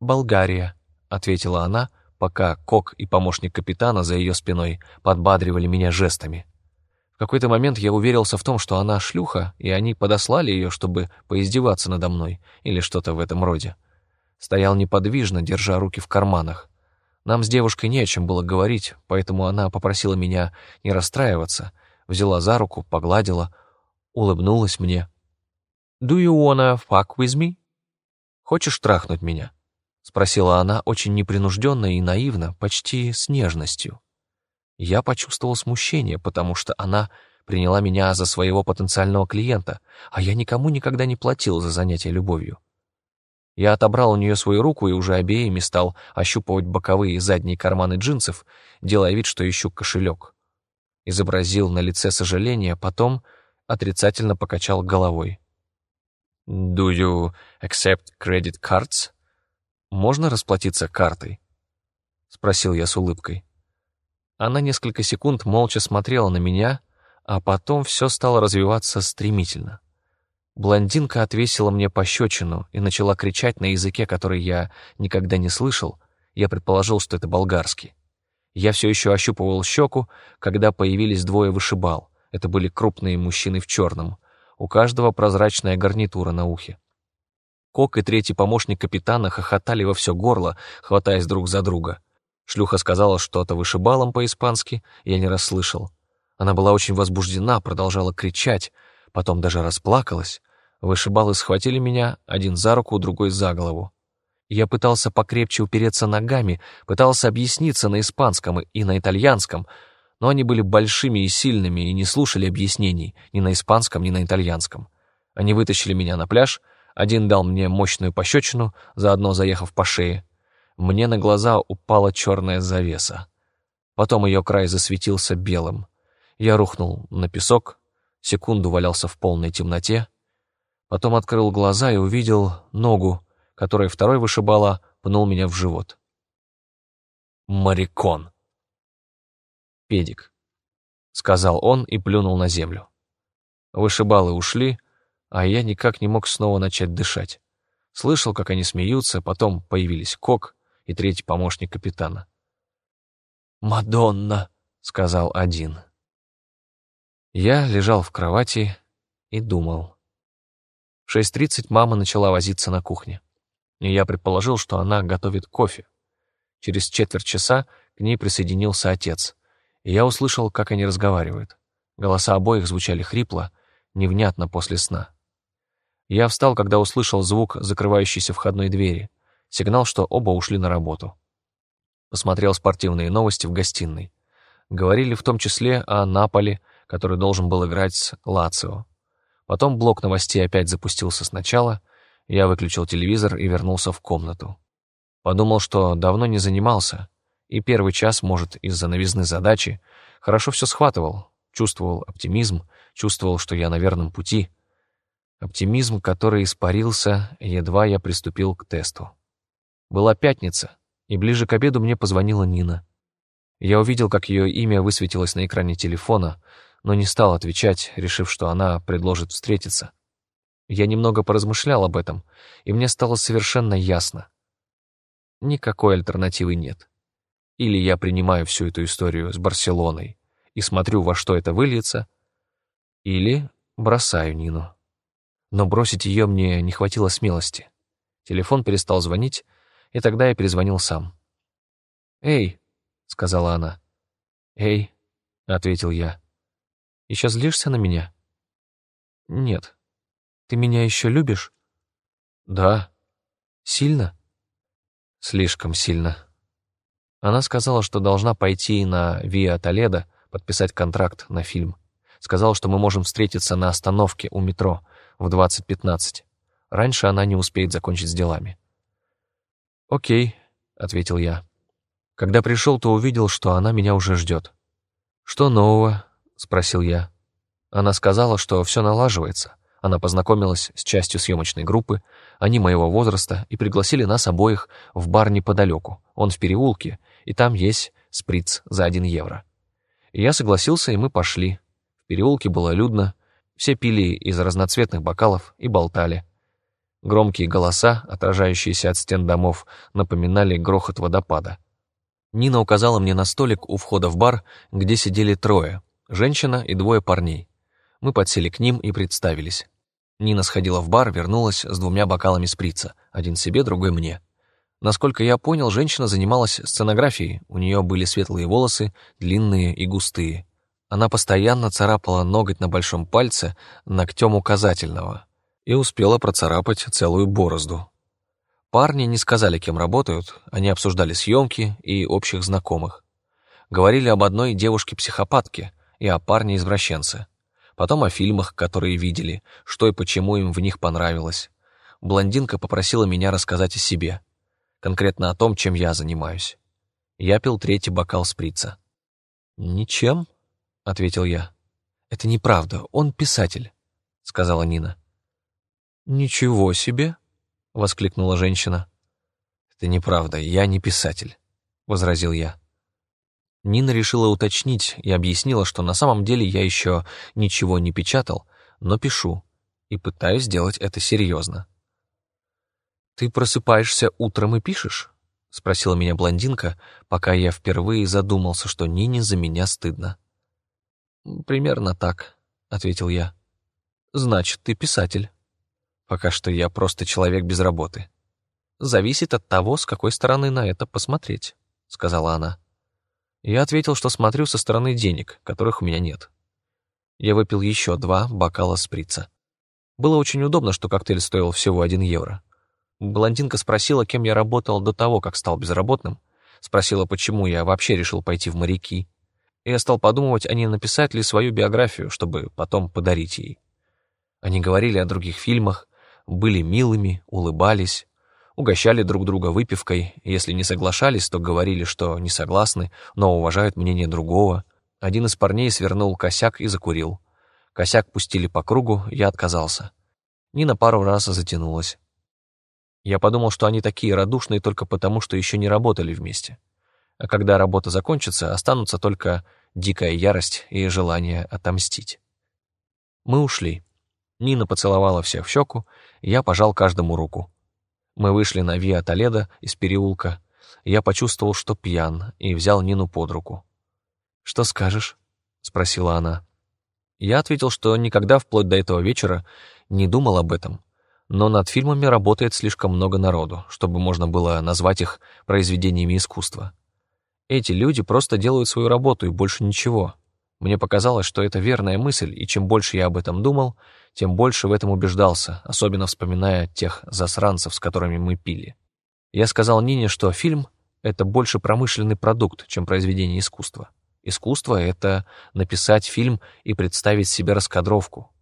«Болгария», — ответила она, пока Кок и помощник капитана за ее спиной подбадривали меня жестами. В какой-то момент я уверился в том, что она шлюха, и они подослали ее, чтобы поиздеваться надо мной, или что-то в этом роде. Стоял неподвижно, держа руки в карманах. Нам с девушкой не о чем было говорить, поэтому она попросила меня не расстраиваться, взяла за руку, погладила, улыбнулась мне. «Do you wanna fuck with me?» «Хочешь трахнуть меня?» — спросила она очень непринужденно и наивно, почти с нежностью. Я почувствовал смущение, потому что она приняла меня за своего потенциального клиента, а я никому никогда не платил за занятие любовью. Я отобрал у нее свою руку и уже обеими стал ощупывать боковые и задние карманы джинсов, делая вид, что ищу кошелек. Изобразил на лице сожаление, потом отрицательно покачал головой. «Do you accept credit cards?» «Можно расплатиться картой?» — спросил я с улыбкой. Она несколько секунд молча смотрела на меня, а потом все стало развиваться стремительно. Блондинка отвесила мне пощечину и начала кричать на языке, который я никогда не слышал. Я предположил, что это болгарский. Я все еще ощупывал щеку, когда появились двое вышибал. Это были крупные мужчины в черном. У каждого прозрачная гарнитура на ухе. Кок и третий помощник капитана хохотали во все горло, хватаясь друг за друга. Шлюха сказала что-то вышибалом по-испански, я не расслышал. Она была очень возбуждена, продолжала кричать, потом даже расплакалась. Вышибалы схватили меня, один за руку, другой за голову. Я пытался покрепче упереться ногами, пытался объясниться на испанском и на итальянском, но они были большими и сильными и не слушали объяснений ни на испанском, ни на итальянском. Они вытащили меня на пляж, один дал мне мощную пощечину, заодно заехав по шее, мне на глаза упала черная завеса. Потом ее край засветился белым. Я рухнул на песок, секунду валялся в полной темноте, потом открыл глаза и увидел ногу, которой второй вышибала пнул меня в живот. «Марикон!» «Педик», — сказал он и плюнул на землю. Вышибалы ушли, а я никак не мог снова начать дышать. Слышал, как они смеются, потом появились Кок, и третий помощник капитана. «Мадонна!» — сказал один. Я лежал в кровати и думал. В 6.30 мама начала возиться на кухне, и я предположил, что она готовит кофе. Через четверть часа к ней присоединился отец, и я услышал, как они разговаривают. Голоса обоих звучали хрипло, невнятно после сна. Я встал, когда услышал звук закрывающейся входной двери. Сигнал, что оба ушли на работу. Посмотрел спортивные новости в гостиной. Говорили в том числе о Наполе, который должен был играть с Лацио. Потом блок новостей опять запустился сначала, я выключил телевизор и вернулся в комнату. Подумал, что давно не занимался, и первый час, может, из-за новизны задачи, хорошо все схватывал, чувствовал оптимизм, чувствовал, что я на верном пути. Оптимизм, который испарился, едва я приступил к тесту. Была пятница, и ближе к обеду мне позвонила Нина. Я увидел, как ее имя высветилось на экране телефона, но не стал отвечать, решив, что она предложит встретиться. Я немного поразмышлял об этом, и мне стало совершенно ясно. Никакой альтернативы нет. Или я принимаю всю эту историю с Барселоной и смотрю, во что это выльется, или бросаю Нину. Но бросить ее мне не хватило смелости. Телефон перестал звонить, и тогда я перезвонил сам. «Эй», — сказала она. «Эй», — ответил я. «Еще злишься на меня?» «Нет». «Ты меня еще любишь?» «Да». «Сильно?» «Слишком сильно». Она сказала, что должна пойти на Виа Толедо подписать контракт на фильм. Сказала, что мы можем встретиться на остановке у метро в 20.15. Раньше она не успеет закончить с делами. «Окей», — ответил я. Когда пришел, то увидел, что она меня уже ждет. «Что нового?» — спросил я. Она сказала, что все налаживается. Она познакомилась с частью съемочной группы, они моего возраста, и пригласили нас обоих в бар неподалеку. Он в переулке, и там есть сприц за один евро. И я согласился, и мы пошли. В переулке было людно, все пили из разноцветных бокалов и болтали. Громкие голоса, отражающиеся от стен домов, напоминали грохот водопада. Нина указала мне на столик у входа в бар, где сидели трое — женщина и двое парней. Мы подсели к ним и представились. Нина сходила в бар, вернулась с двумя бокалами сприца, один себе, другой мне. Насколько я понял, женщина занималась сценографией, у нее были светлые волосы, длинные и густые. Она постоянно царапала ноготь на большом пальце ногтем указательного и успела процарапать целую борозду. Парни не сказали, кем работают, они обсуждали съемки и общих знакомых. Говорили об одной девушке-психопатке и о парне-извращенце. Потом о фильмах, которые видели, что и почему им в них понравилось. Блондинка попросила меня рассказать о себе, конкретно о том, чем я занимаюсь. Я пил третий бокал сприца. «Ничем», — ответил я. «Это неправда, он писатель», — сказала Нина. «Ничего себе!» — воскликнула женщина. «Это неправда, я не писатель», — возразил я. Нина решила уточнить и объяснила, что на самом деле я еще ничего не печатал, но пишу, и пытаюсь сделать это серьезно. «Ты просыпаешься утром и пишешь?» — спросила меня блондинка, пока я впервые задумался, что Нине за меня стыдно. «Примерно так», — ответил я. «Значит, ты писатель». «Пока что я просто человек без работы». «Зависит от того, с какой стороны на это посмотреть», — сказала она. Я ответил, что смотрю со стороны денег, которых у меня нет. Я выпил еще два бокала сприца. Было очень удобно, что коктейль стоил всего один евро. Блондинка спросила, кем я работал до того, как стал безработным. Спросила, почему я вообще решил пойти в моряки. И я стал подумывать, а не написать ли свою биографию, чтобы потом подарить ей. Они говорили о других фильмах, были милыми, улыбались, угощали друг друга выпивкой, если не соглашались, то говорили, что не согласны, но уважают мнение другого. Один из парней свернул косяк и закурил. Косяк пустили по кругу, я отказался. Нина пару раз затянулась. Я подумал, что они такие радушные только потому, что еще не работали вместе. А когда работа закончится, останутся только дикая ярость и желание отомстить. Мы ушли. Нина поцеловала всех в щеку, я пожал каждому руку. Мы вышли на Виа Толедо из переулка. Я почувствовал, что пьян, и взял Нину под руку. «Что скажешь?» — спросила она. Я ответил, что никогда вплоть до этого вечера не думал об этом, но над фильмами работает слишком много народу, чтобы можно было назвать их произведениями искусства. Эти люди просто делают свою работу и больше ничего. Мне показалось, что это верная мысль, и чем больше я об этом думал, тем больше в этом убеждался, особенно вспоминая тех засранцев, с которыми мы пили. Я сказал Нине, что фильм — это больше промышленный продукт, чем произведение искусства. Искусство — это написать фильм и представить себе раскадровку.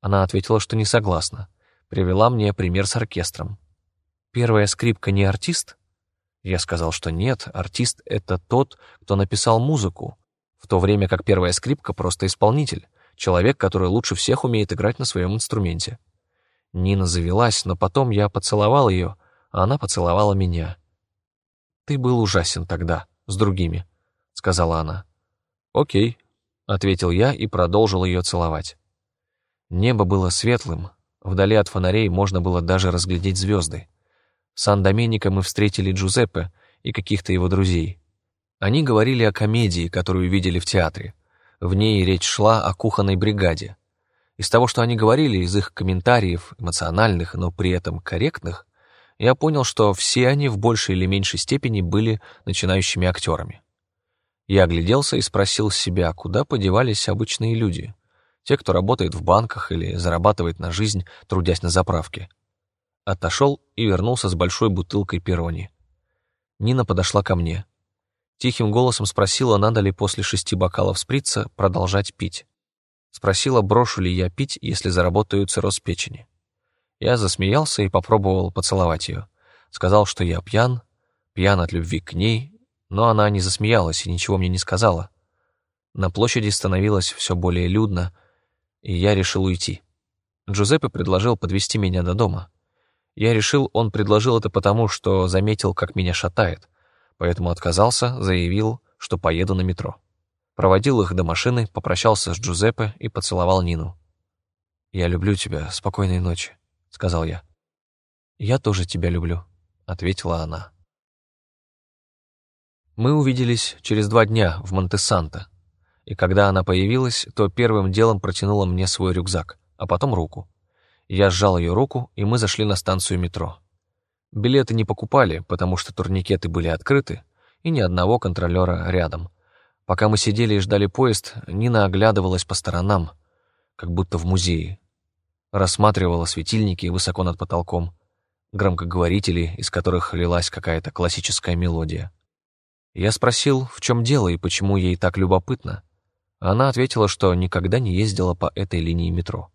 Она ответила, что не согласна привела мне пример с оркестром. Первая скрипка не артист? Я сказал, что нет, артист — это тот, кто написал музыку, в то время как первая скрипка — просто исполнитель, человек, который лучше всех умеет играть на своем инструменте. Нина завелась, но потом я поцеловал ее, а она поцеловала меня. «Ты был ужасен тогда, с другими», — сказала она. «Окей», — ответил я и продолжил ее целовать. Небо было светлым, Вдали от фонарей можно было даже разглядеть звезды. В Сан-Доменико мы встретили Джузеппе и каких-то его друзей. Они говорили о комедии, которую видели в театре. В ней речь шла о кухонной бригаде. Из того, что они говорили, из их комментариев, эмоциональных, но при этом корректных, я понял, что все они в большей или меньшей степени были начинающими актерами. Я огляделся и спросил себя, куда подевались обычные люди, те, кто работает в банках или зарабатывает на жизнь, трудясь на заправке. Отошел и вернулся с большой бутылкой перони. Нина подошла ко мне. Тихим голосом спросила, надо ли после шести бокалов сприца продолжать пить. Спросила, брошу ли я пить, если заработаю цирроз печени. Я засмеялся и попробовал поцеловать ее. Сказал, что я пьян, пьян от любви к ней, но она не засмеялась и ничего мне не сказала. На площади становилось все более людно, и я решил уйти. Джузеппе предложил подвести меня до дома. Я решил, он предложил это потому, что заметил, как меня шатает, поэтому отказался, заявил, что поеду на метро. Проводил их до машины, попрощался с Джузеппе и поцеловал Нину. «Я люблю тебя, спокойной ночи», — сказал я. «Я тоже тебя люблю», — ответила она. Мы увиделись через два дня в Монте-Санто, и когда она появилась, то первым делом протянула мне свой рюкзак, а потом руку. Я сжал ее руку, и мы зашли на станцию метро. Билеты не покупали, потому что турникеты были открыты, и ни одного контролера рядом. Пока мы сидели и ждали поезд, Нина оглядывалась по сторонам, как будто в музее. Рассматривала светильники высоко над потолком, громкоговорители, из которых лилась какая-то классическая мелодия. Я спросил, в чем дело и почему ей так любопытно. Она ответила, что никогда не ездила по этой линии метро.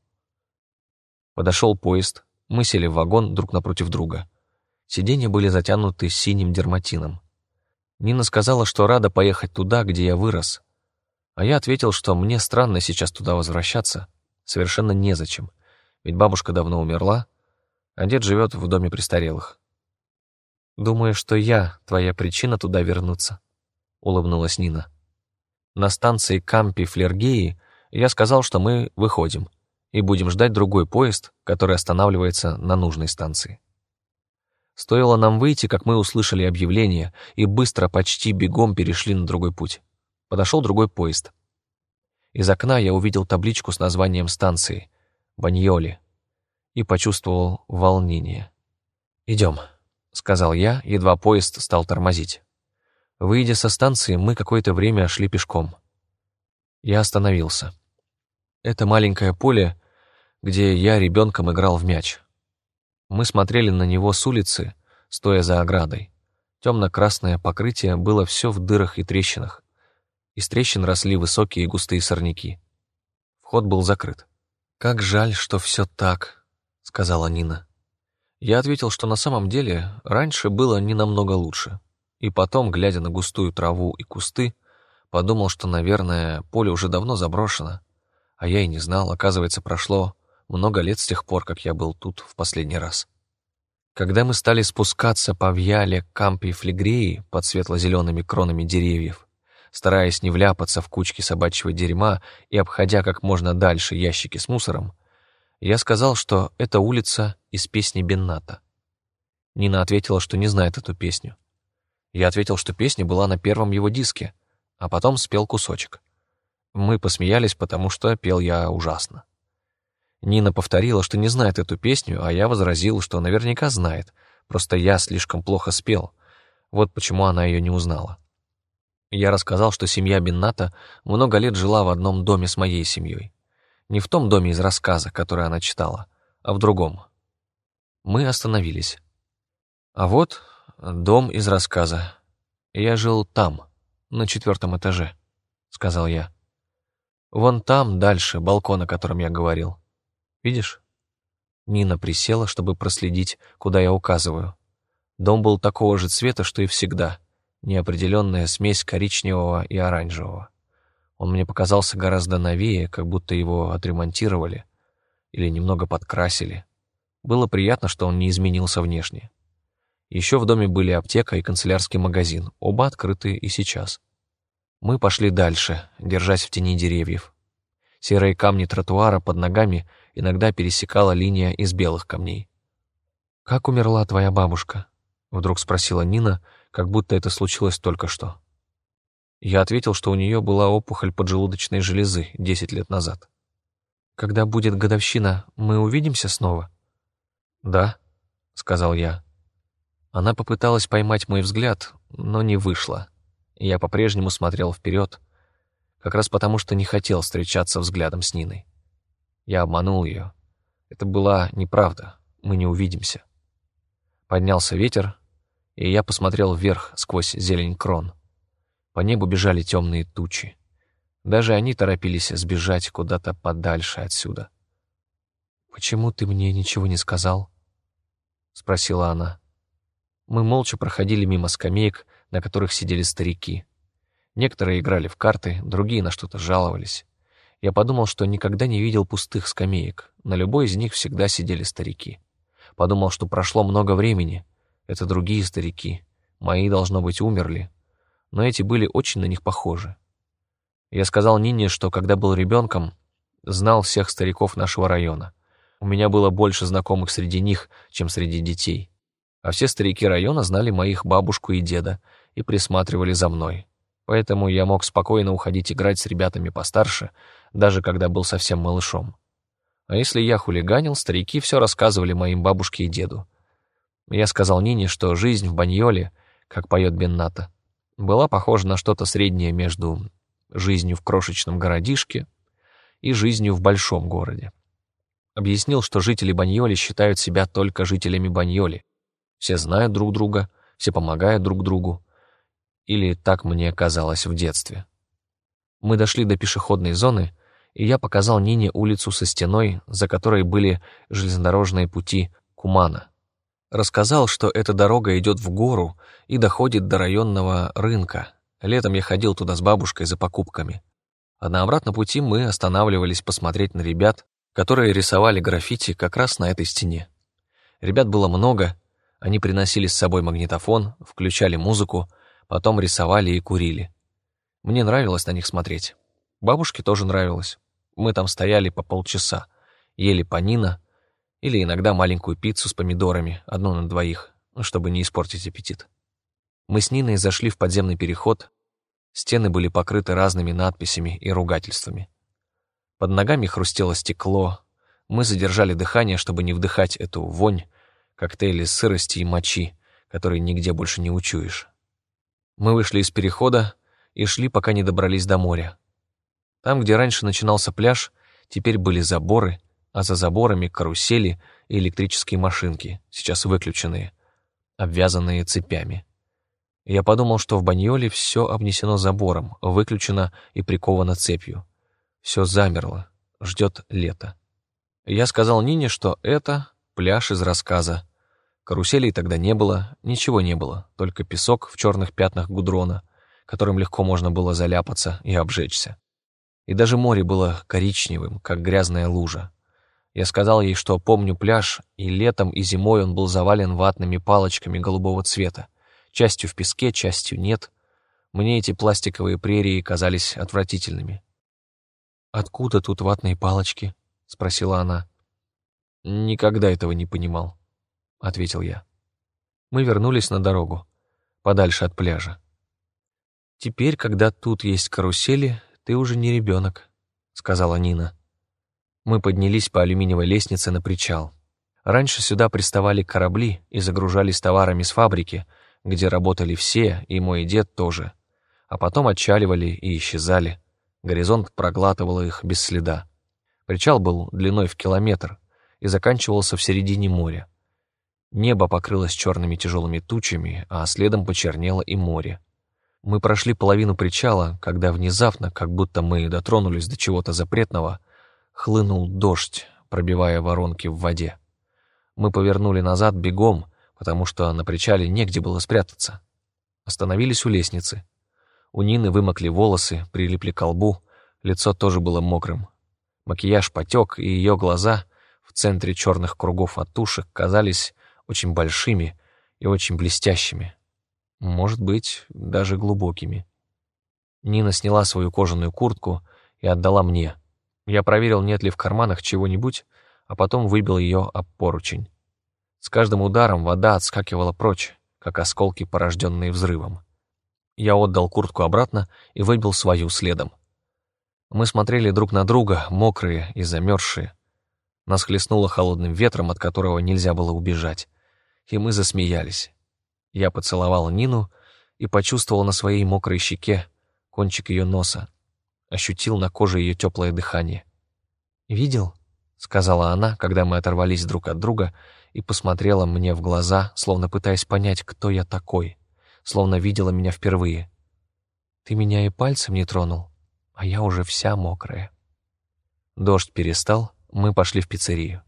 Подошел поезд, мы сели в вагон друг напротив друга. Сиденья были затянуты синим дерматином. Нина сказала, что рада поехать туда, где я вырос. А я ответил, что мне странно сейчас туда возвращаться. Совершенно незачем, ведь бабушка давно умерла, а дед живет в доме престарелых. «Думаю, что я твоя причина туда вернуться», — улыбнулась Нина. На станции Кампи Флергеи я сказал, что мы выходим и будем ждать другой поезд, который останавливается на нужной станции. Стоило нам выйти, как мы услышали объявление и быстро, почти бегом перешли на другой путь. Подошел другой поезд. Из окна я увидел табличку с названием станции — Баньоли, и почувствовал волнение. «Идем», — сказал я, едва поезд стал тормозить. Выйдя со станции, мы какое-то время шли пешком. Я остановился. Это маленькое поле, где я ребенком играл в мяч. Мы смотрели на него с улицы, стоя за оградой. Темно-красное покрытие было все в дырах и трещинах. Из трещин росли высокие густые сорняки. Вход был закрыт. «Как жаль, что все так», — сказала Нина. Я ответил, что на самом деле раньше было не намного лучше. И потом, глядя на густую траву и кусты, подумал, что, наверное, поле уже давно заброшено. А я и не знал, оказывается, прошло много лет с тех пор, как я был тут в последний раз. Когда мы стали спускаться по вьяле Кампи Флегреи под светло-зелеными кронами деревьев, стараясь не вляпаться в кучки собачьего дерьма и обходя как можно дальше ящики с мусором, я сказал, что это улица из песни Бенната. Нина ответила, что не знает эту песню. Я ответил, что песня была на первом его диске, а потом спел кусочек. Мы посмеялись, потому что пел я ужасно. Нина повторила, что не знает эту песню, а я возразил, что наверняка знает, просто я слишком плохо спел. Вот почему она ее не узнала. Я рассказал, что семья Бенната много лет жила в одном доме с моей семьей. Не в том доме из рассказа, который она читала, а в другом. Мы остановились. А вот дом из рассказа. Я жил там, на четвертом этаже, сказал я. Вон там, дальше, балкон, о котором я говорил. Видишь? Нина присела, чтобы проследить, куда я указываю. Дом был такого же цвета, что и всегда. Неопределенная смесь коричневого и оранжевого. Он мне показался гораздо новее, как будто его отремонтировали или немного подкрасили. Было приятно, что он не изменился внешне. Еще в доме были аптека и канцелярский магазин, оба открыты и сейчас. Мы пошли дальше, держась в тени деревьев. Серые камни тротуара под ногами иногда пересекала линия из белых камней. «Как умерла твоя бабушка?» — вдруг спросила Нина, как будто это случилось только что. Я ответил, что у нее была опухоль поджелудочной железы 10 лет назад. «Когда будет годовщина, мы увидимся снова?» «Да», — сказал я. Она попыталась поймать мой взгляд, но не вышло. Я по-прежнему смотрел вперед, как раз потому, что не хотел встречаться взглядом с Ниной. Я обманул ее. Это была неправда, мы не увидимся. Поднялся ветер, и я посмотрел вверх сквозь зелень крон. По небу бежали темные тучи. Даже они торопились сбежать куда-то подальше отсюда. «Почему ты мне ничего не сказал?» — спросила она. Мы молча проходили мимо скамеек, на которых сидели старики. Некоторые играли в карты, другие на что-то жаловались. Я подумал, что никогда не видел пустых скамеек. На любой из них всегда сидели старики. Подумал, что прошло много времени. Это другие старики. Мои, должно быть, умерли. Но эти были очень на них похожи. Я сказал Нине, что когда был ребенком, знал всех стариков нашего района. У меня было больше знакомых среди них, чем среди детей а все старики района знали моих бабушку и деда и присматривали за мной. Поэтому я мог спокойно уходить играть с ребятами постарше, даже когда был совсем малышом. А если я хулиганил, старики все рассказывали моим бабушке и деду. Я сказал Нине, что жизнь в Баньоле, как поет Бенната, была похожа на что-то среднее между жизнью в крошечном городишке и жизнью в большом городе. Объяснил, что жители Баньоли считают себя только жителями Баньоли, все знают друг друга, все помогают друг другу. Или так мне казалось в детстве. Мы дошли до пешеходной зоны, и я показал Нине улицу со стеной, за которой были железнодорожные пути Кумана. Рассказал, что эта дорога идет в гору и доходит до районного рынка. Летом я ходил туда с бабушкой за покупками. А на обратном пути мы останавливались посмотреть на ребят, которые рисовали граффити как раз на этой стене. Ребят было много, они приносили с собой магнитофон, включали музыку, потом рисовали и курили. Мне нравилось на них смотреть. Бабушке тоже нравилось. Мы там стояли по полчаса, ели панина или иногда маленькую пиццу с помидорами, одну на двоих, чтобы не испортить аппетит. Мы с Ниной зашли в подземный переход. Стены были покрыты разными надписями и ругательствами. Под ногами хрустело стекло. Мы задержали дыхание, чтобы не вдыхать эту вонь, коктейли сырости и мочи, которые нигде больше не учуешь. Мы вышли из перехода и шли, пока не добрались до моря. Там, где раньше начинался пляж, теперь были заборы, а за заборами карусели и электрические машинки, сейчас выключенные, обвязанные цепями. Я подумал, что в Баньоле все обнесено забором, выключено и приковано цепью. Все замерло, ждет лето. Я сказал Нине, что это пляж из рассказа, Каруселей тогда не было, ничего не было, только песок в черных пятнах гудрона, которым легко можно было заляпаться и обжечься. И даже море было коричневым, как грязная лужа. Я сказал ей, что помню пляж, и летом, и зимой он был завален ватными палочками голубого цвета, частью в песке, частью нет. Мне эти пластиковые прерии казались отвратительными. «Откуда тут ватные палочки?» — спросила она. Никогда этого не понимал. — ответил я. Мы вернулись на дорогу, подальше от пляжа. «Теперь, когда тут есть карусели, ты уже не ребенок», — сказала Нина. Мы поднялись по алюминиевой лестнице на причал. Раньше сюда приставали корабли и загружались товарами с фабрики, где работали все, и мой дед тоже. А потом отчаливали и исчезали. Горизонт проглатывал их без следа. Причал был длиной в километр и заканчивался в середине моря. Небо покрылось черными тяжелыми тучами, а следом почернело и море. Мы прошли половину причала, когда внезапно, как будто мы дотронулись до чего-то запретного, хлынул дождь, пробивая воронки в воде. Мы повернули назад бегом, потому что на причале негде было спрятаться. Остановились у лестницы. У Нины вымокли волосы, прилипли к лбу, лицо тоже было мокрым. Макияж потек, и ее глаза в центре черных кругов от тушек казались очень большими и очень блестящими. Может быть, даже глубокими. Нина сняла свою кожаную куртку и отдала мне. Я проверил, нет ли в карманах чего-нибудь, а потом выбил ее об поручень. С каждым ударом вода отскакивала прочь, как осколки, порожденные взрывом. Я отдал куртку обратно и выбил свою следом. Мы смотрели друг на друга, мокрые и замерзшие. Нас хлестнуло холодным ветром, от которого нельзя было убежать. И мы засмеялись. Я поцеловал Нину и почувствовал на своей мокрой щеке кончик ее носа. Ощутил на коже ее теплое дыхание. «Видел?» — сказала она, когда мы оторвались друг от друга, и посмотрела мне в глаза, словно пытаясь понять, кто я такой, словно видела меня впервые. «Ты меня и пальцем не тронул, а я уже вся мокрая». Дождь перестал, мы пошли в пиццерию.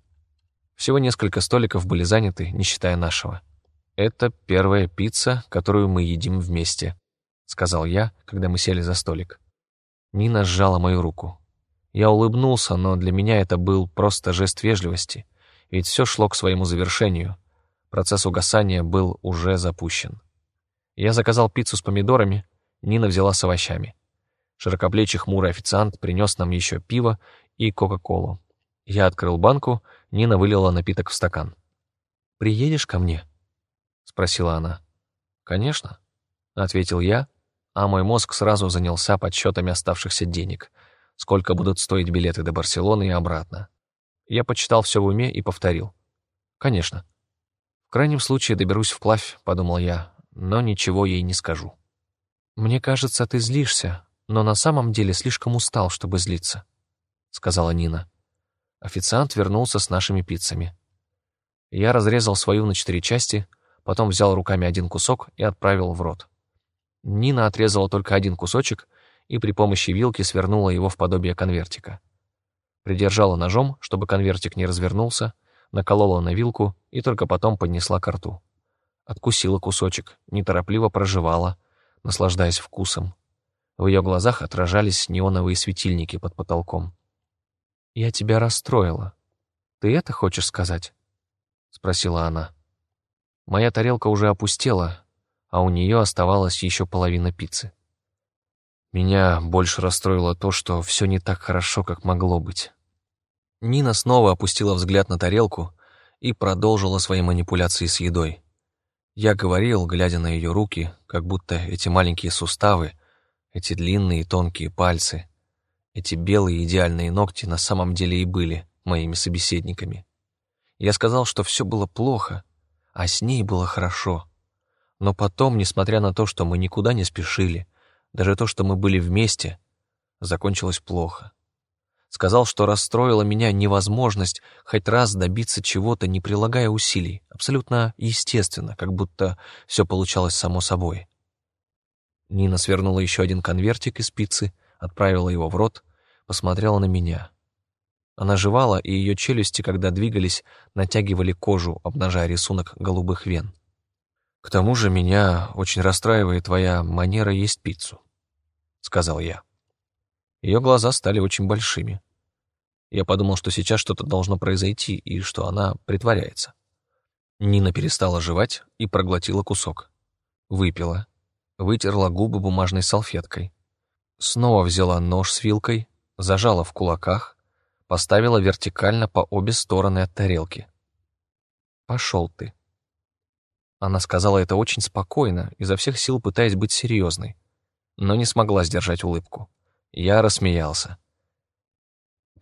Всего несколько столиков были заняты, не считая нашего. «Это первая пицца, которую мы едим вместе», — сказал я, когда мы сели за столик. Нина сжала мою руку. Я улыбнулся, но для меня это был просто жест вежливости, ведь все шло к своему завершению. Процесс угасания был уже запущен. Я заказал пиццу с помидорами, Нина взяла с овощами. Широкоплечий хмурый официант принес нам еще пиво и Кока-Колу. Я открыл банку, Нина вылила напиток в стакан. «Приедешь ко мне?» — спросила она. «Конечно», — ответил я, а мой мозг сразу занялся подсчетами оставшихся денег, сколько будут стоить билеты до Барселоны и обратно. Я почитал все в уме и повторил. «Конечно». «В крайнем случае доберусь вплавь», — подумал я, но ничего ей не скажу. «Мне кажется, ты злишься, но на самом деле слишком устал, чтобы злиться», — сказала Нина. Официант вернулся с нашими пиццами. Я разрезал свою на четыре части, потом взял руками один кусок и отправил в рот. Нина отрезала только один кусочек и при помощи вилки свернула его в подобие конвертика. Придержала ножом, чтобы конвертик не развернулся, наколола на вилку и только потом поднесла к рту. Откусила кусочек, неторопливо прожевала, наслаждаясь вкусом. В ее глазах отражались неоновые светильники под потолком. «Я тебя расстроила. Ты это хочешь сказать?» — спросила она. Моя тарелка уже опустела, а у нее оставалась еще половина пиццы. Меня больше расстроило то, что все не так хорошо, как могло быть. Нина снова опустила взгляд на тарелку и продолжила свои манипуляции с едой. Я говорил, глядя на ее руки, как будто эти маленькие суставы, эти длинные и тонкие пальцы, эти белые идеальные ногти на самом деле и были моими собеседниками. Я сказал, что все было плохо, а с ней было хорошо. Но потом, несмотря на то, что мы никуда не спешили, даже то, что мы были вместе, закончилось плохо. Сказал, что расстроила меня невозможность хоть раз добиться чего-то, не прилагая усилий, абсолютно естественно, как будто все получалось само собой. Нина свернула еще один конвертик из пиццы, отправила его в рот, посмотрела на меня. Она жевала, и ее челюсти, когда двигались, натягивали кожу, обнажая рисунок голубых вен. «К тому же меня очень расстраивает твоя манера есть пиццу», — сказал я. Ее глаза стали очень большими. Я подумал, что сейчас что-то должно произойти, и что она притворяется. Нина перестала жевать и проглотила кусок. Выпила, вытерла губы бумажной салфеткой, снова взяла нож с вилкой, зажала в кулаках, поставила вертикально по обе стороны от тарелки. «Пошел ты». Она сказала это очень спокойно, изо всех сил пытаясь быть серьезной, но не смогла сдержать улыбку. Я рассмеялся.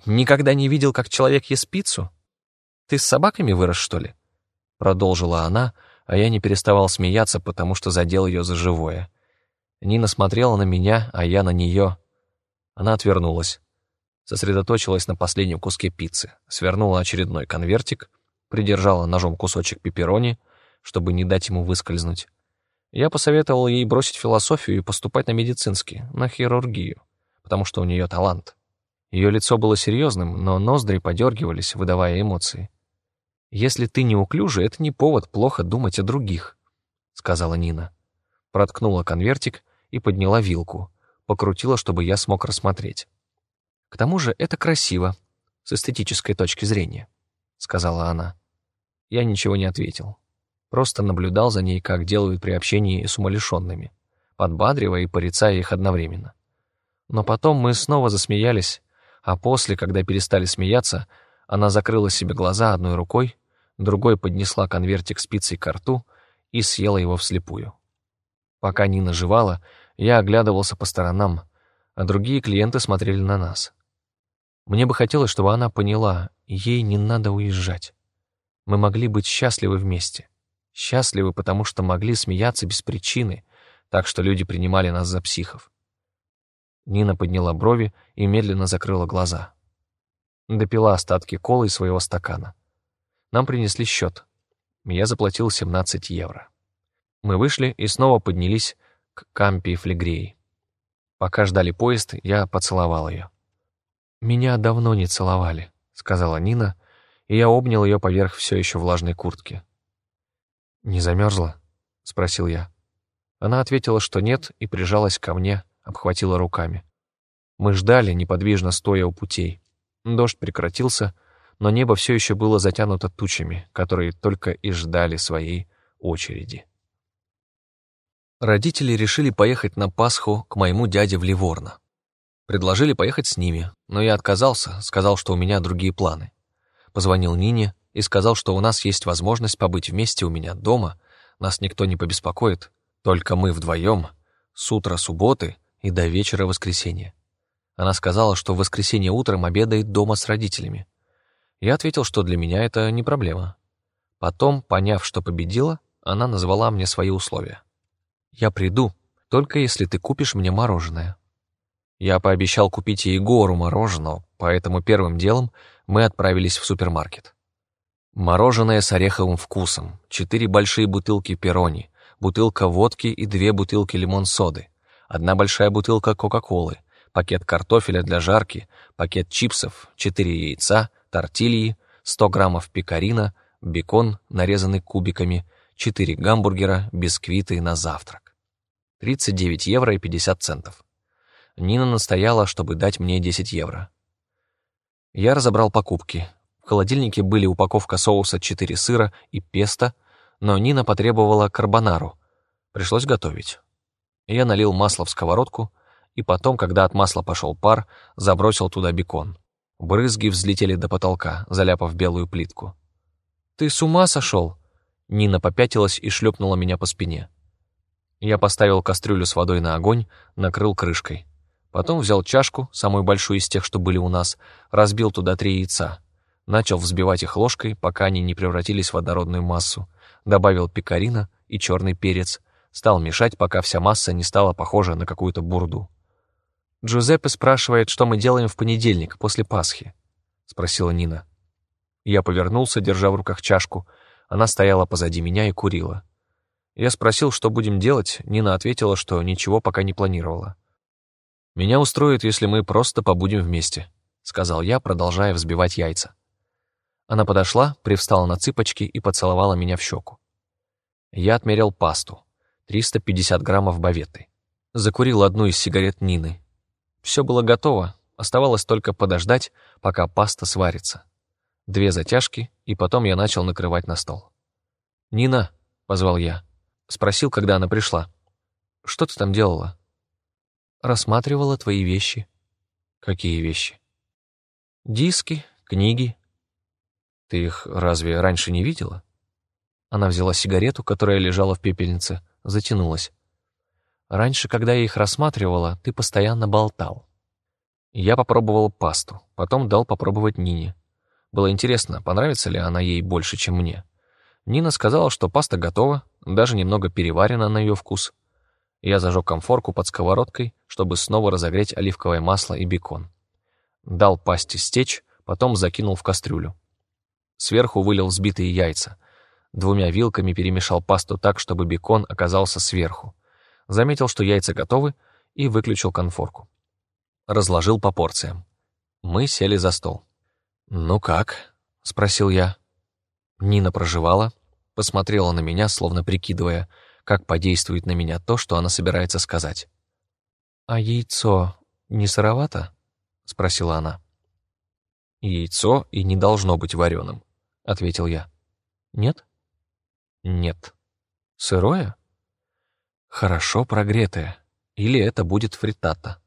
«Никогда не видел, как человек ест пиццу? Ты с собаками вырос, что ли?» Продолжила она, а я не переставал смеяться, потому что задел ее за живое. Нина смотрела на меня, а я на нее. Она отвернулась. Сосредоточилась на последнем куске пиццы, свернула очередной конвертик, придержала ножом кусочек пепперони, чтобы не дать ему выскользнуть. Я посоветовал ей бросить философию и поступать на медицинский, на хирургию, потому что у нее талант. Ее лицо было серьезным, но ноздри подергивались, выдавая эмоции. «Если ты неуклюжий, это не повод плохо думать о других», — сказала Нина. Проткнула конвертик и подняла вилку, покрутила, чтобы я смог рассмотреть. «К тому же это красиво, с эстетической точки зрения», — сказала она. Я ничего не ответил. Просто наблюдал за ней, как делают при общении с умалишенными, подбадривая и порицая их одновременно. Но потом мы снова засмеялись, а после, когда перестали смеяться, Она закрыла себе глаза одной рукой, другой поднесла конвертик спицей к рту и съела его вслепую. Пока Нина жевала, я оглядывался по сторонам, а другие клиенты смотрели на нас. Мне бы хотелось, чтобы она поняла, ей не надо уезжать. Мы могли быть счастливы вместе. Счастливы, потому что могли смеяться без причины, так что люди принимали нас за психов. Нина подняла брови и медленно закрыла глаза. Допила остатки колы из своего стакана. Нам принесли счет. Я заплатил 17 евро. Мы вышли и снова поднялись к Кампи Флегреи. Пока ждали поезд, я поцеловал ее. «Меня давно не целовали», — сказала Нина, и я обнял ее поверх все еще влажной куртки. «Не замерзла?» — спросил я. Она ответила, что нет, и прижалась ко мне, обхватила руками. Мы ждали, неподвижно стоя у путей. Дождь прекратился, но небо все еще было затянуто тучами, которые только и ждали своей очереди. Родители решили поехать на Пасху к моему дяде в Ливорно. Предложили поехать с ними, но я отказался, сказал, что у меня другие планы позвонил Нине и сказал, что у нас есть возможность побыть вместе у меня дома, нас никто не побеспокоит, только мы вдвоем, с утра субботы и до вечера воскресенья. Она сказала, что в воскресенье утром обедает дома с родителями. Я ответил, что для меня это не проблема. Потом, поняв, что победила, она назвала мне свои условия. «Я приду, только если ты купишь мне мороженое». Я пообещал купить ей гору мороженого, поэтому первым делом мы отправились в супермаркет. Мороженое с ореховым вкусом, четыре большие бутылки перони, бутылка водки и две бутылки лимон-соды, одна большая бутылка кока-колы, пакет картофеля для жарки, пакет чипсов, четыре яйца, тортильи, 100 граммов пекарина, бекон, нарезанный кубиками, четыре гамбургера, бисквиты на завтрак. 39 евро и 50 центов. Нина настояла, чтобы дать мне 10 евро. Я разобрал покупки. В холодильнике были упаковка соуса 4 сыра и песто, но Нина потребовала карбонару. Пришлось готовить. Я налил масло в сковородку, и потом, когда от масла пошел пар, забросил туда бекон. Брызги взлетели до потолка, заляпав белую плитку. «Ты с ума сошел?» Нина попятилась и шлепнула меня по спине. Я поставил кастрюлю с водой на огонь, накрыл крышкой. Потом взял чашку, самую большую из тех, что были у нас, разбил туда три яйца. Начал взбивать их ложкой, пока они не превратились в водородную массу. Добавил пекарина и черный перец. Стал мешать, пока вся масса не стала похожа на какую-то бурду. «Джузеппе спрашивает, что мы делаем в понедельник, после Пасхи?» — спросила Нина. Я повернулся, держа в руках чашку. Она стояла позади меня и курила. Я спросил, что будем делать, Нина ответила, что ничего пока не планировала. «Меня устроит, если мы просто побудем вместе», — сказал я, продолжая взбивать яйца. Она подошла, привстала на цыпочки и поцеловала меня в щеку. Я отмерил пасту. 350 граммов баветы. Закурил одну из сигарет Нины. Все было готово, оставалось только подождать, пока паста сварится. Две затяжки, и потом я начал накрывать на стол. «Нина», — позвал я, спросил, когда она пришла. «Что ты там делала?» Рассматривала твои вещи». «Какие вещи?» «Диски, книги». «Ты их разве раньше не видела?» Она взяла сигарету, которая лежала в пепельнице, затянулась. «Раньше, когда я их рассматривала, ты постоянно болтал». Я попробовал пасту, потом дал попробовать Нине. Было интересно, понравится ли она ей больше, чем мне. Нина сказала, что паста готова, даже немного переварена на ее вкус. Я зажег комфорку под сковородкой, чтобы снова разогреть оливковое масло и бекон. Дал пасте стечь, потом закинул в кастрюлю. Сверху вылил взбитые яйца. Двумя вилками перемешал пасту так, чтобы бекон оказался сверху. Заметил, что яйца готовы, и выключил конфорку. Разложил по порциям. Мы сели за стол. «Ну как?» — спросил я. Нина проживала, посмотрела на меня, словно прикидывая — как подействует на меня то, что она собирается сказать. «А яйцо не сыровато?» — спросила она. «Яйцо и не должно быть вареным», — ответил я. «Нет?» «Нет». «Сырое?» «Хорошо прогретое. Или это будет фриттата».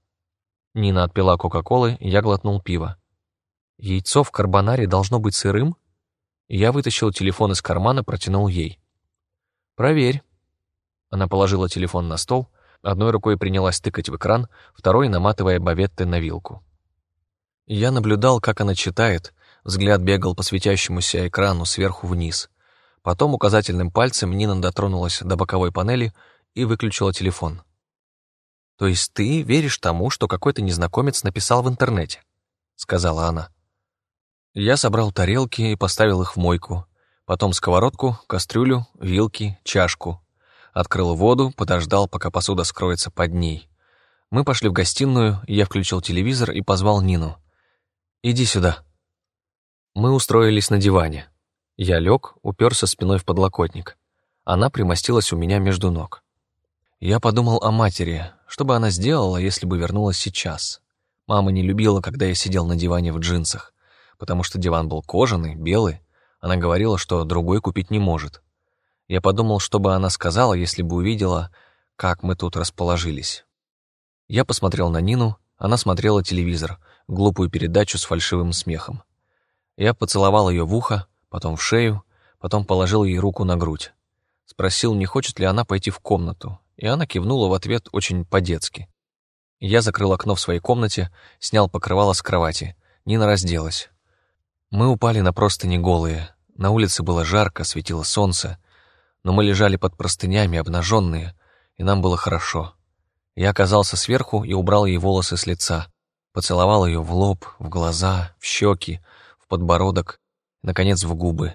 Нина отпила Кока-Колы, я глотнул пиво. Яйцо в карбонаре должно быть сырым? Я вытащил телефон из кармана, протянул ей. «Проверь». Она положила телефон на стол, одной рукой принялась тыкать в экран, второй наматывая баветты на вилку. Я наблюдал, как она читает, взгляд бегал по светящемуся экрану сверху вниз. Потом указательным пальцем Нина дотронулась до боковой панели и выключила телефон. «То есть ты веришь тому, что какой-то незнакомец написал в интернете?» — сказала она. Я собрал тарелки и поставил их в мойку, потом сковородку, кастрюлю, вилки, чашку. Открыл воду, подождал, пока посуда скроется под ней. Мы пошли в гостиную, я включил телевизор и позвал Нину. «Иди сюда». Мы устроились на диване. Я лег, уперся спиной в подлокотник. Она примостилась у меня между ног. Я подумал о матери, что бы она сделала, если бы вернулась сейчас. Мама не любила, когда я сидел на диване в джинсах потому что диван был кожаный, белый. Она говорила, что другой купить не может. Я подумал, что бы она сказала, если бы увидела, как мы тут расположились. Я посмотрел на Нину, она смотрела телевизор, глупую передачу с фальшивым смехом. Я поцеловал ее в ухо, потом в шею, потом положил ей руку на грудь. Спросил, не хочет ли она пойти в комнату, и она кивнула в ответ очень по-детски. Я закрыл окно в своей комнате, снял покрывало с кровати. Нина разделась. Мы упали на простыни голые. На улице было жарко, светило солнце, но мы лежали под простынями, обнаженные, и нам было хорошо. Я оказался сверху и убрал ей волосы с лица, поцеловал ее в лоб, в глаза, в щеки, в подбородок, наконец, в губы.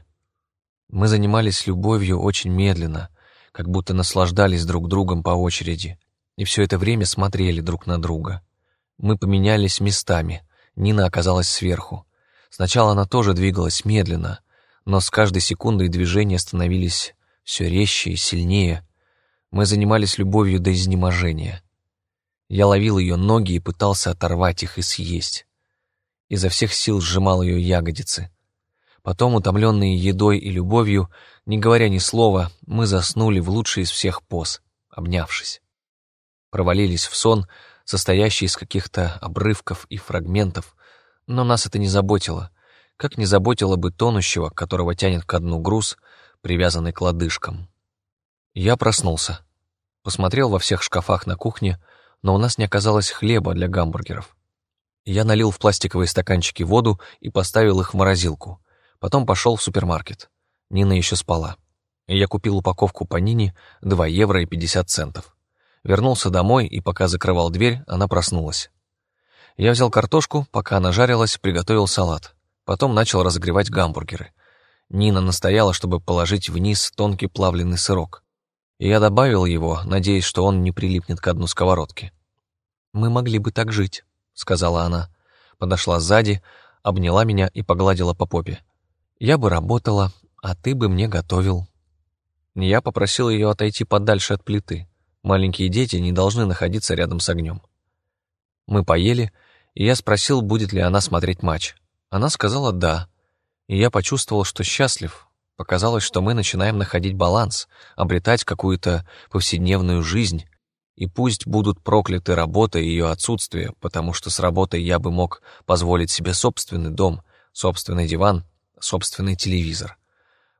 Мы занимались любовью очень медленно, как будто наслаждались друг другом по очереди, и все это время смотрели друг на друга. Мы поменялись местами, Нина оказалась сверху. Сначала она тоже двигалась медленно, но с каждой секундой движения становились все резче и сильнее. Мы занимались любовью до изнеможения. Я ловил ее ноги и пытался оторвать их и съесть. Изо всех сил сжимал ее ягодицы. Потом, утомленные едой и любовью, не говоря ни слова, мы заснули в лучший из всех поз, обнявшись. Провалились в сон, состоящий из каких-то обрывков и фрагментов, но нас это не заботило, как не заботило бы тонущего, которого тянет ко дну груз, привязанный к лодыжкам. Я проснулся. Посмотрел во всех шкафах на кухне, но у нас не оказалось хлеба для гамбургеров. Я налил в пластиковые стаканчики воду и поставил их в морозилку. Потом пошел в супермаркет. Нина еще спала. Я купил упаковку по Нине 2 евро и 50 центов. Вернулся домой, и пока закрывал дверь, она проснулась. Я взял картошку, пока она жарилась, приготовил салат. Потом начал разогревать гамбургеры. Нина настояла, чтобы положить вниз тонкий плавленый сырок. И я добавил его, надеясь, что он не прилипнет к дну сковородки. «Мы могли бы так жить», — сказала она. Подошла сзади, обняла меня и погладила по попе. «Я бы работала, а ты бы мне готовил». Я попросил ее отойти подальше от плиты. Маленькие дети не должны находиться рядом с огнем. Мы поели, и я спросил, будет ли она смотреть матч. Она сказала «да», и я почувствовал, что счастлив. Показалось, что мы начинаем находить баланс, обретать какую-то повседневную жизнь, и пусть будут прокляты работа и ее отсутствие, потому что с работой я бы мог позволить себе собственный дом, собственный диван, собственный телевизор.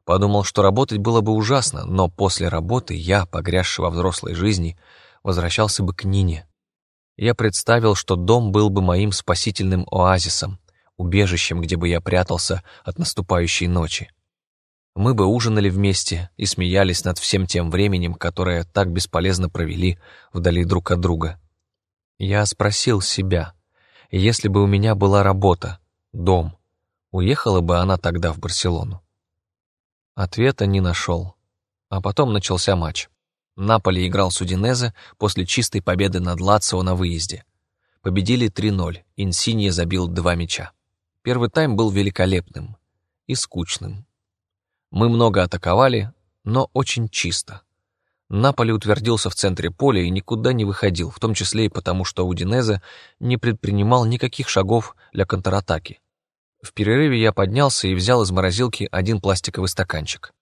Подумал, что работать было бы ужасно, но после работы я, погрязший во взрослой жизни, возвращался бы к Нине, я представил, что дом был бы моим спасительным оазисом, убежищем, где бы я прятался от наступающей ночи. Мы бы ужинали вместе и смеялись над всем тем временем, которое так бесполезно провели вдали друг от друга. Я спросил себя, если бы у меня была работа, дом, уехала бы она тогда в Барселону? Ответа не нашел. А потом начался матч. Наполи играл с Удинезе после чистой победы над Лацио на выезде. Победили 3-0, Инсинье забил два мяча. Первый тайм был великолепным и скучным. Мы много атаковали, но очень чисто. Наполи утвердился в центре поля и никуда не выходил, в том числе и потому, что Удинезе не предпринимал никаких шагов для контратаки. В перерыве я поднялся и взял из морозилки один пластиковый стаканчик.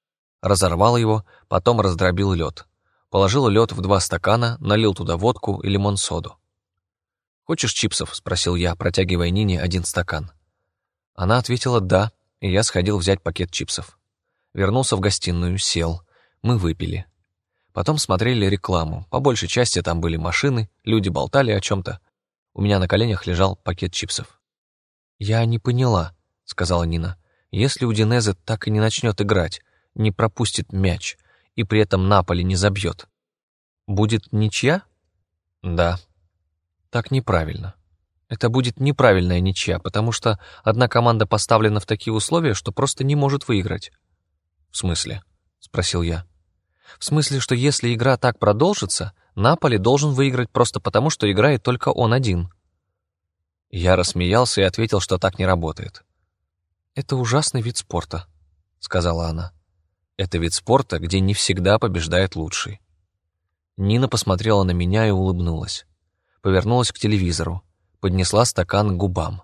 Разорвал его, потом раздробил лед положил лед в два стакана, налил туда водку и лимон-соду. «Хочешь чипсов?» — спросил я, протягивая Нине один стакан. Она ответила «да», и я сходил взять пакет чипсов. Вернулся в гостиную, сел. Мы выпили. Потом смотрели рекламу. По большей части там были машины, люди болтали о чем-то. У меня на коленях лежал пакет чипсов. «Я не поняла», — сказала Нина. «Если Удинезе так и не начнет играть, не пропустит мяч, и при этом Наполи не забьет, будет ничья?» «Да». «Так неправильно. Это будет неправильная ничья, потому что одна команда поставлена в такие условия, что просто не может выиграть». «В смысле?» — спросил я. «В смысле, что если игра так продолжится, Наполи должен выиграть просто потому, что играет только он один». Я рассмеялся и ответил, что так не работает. «Это ужасный вид спорта», — сказала она. «Это вид спорта, где не всегда побеждает лучший». Нина посмотрела на меня и улыбнулась. Повернулась к телевизору, поднесла стакан к губам.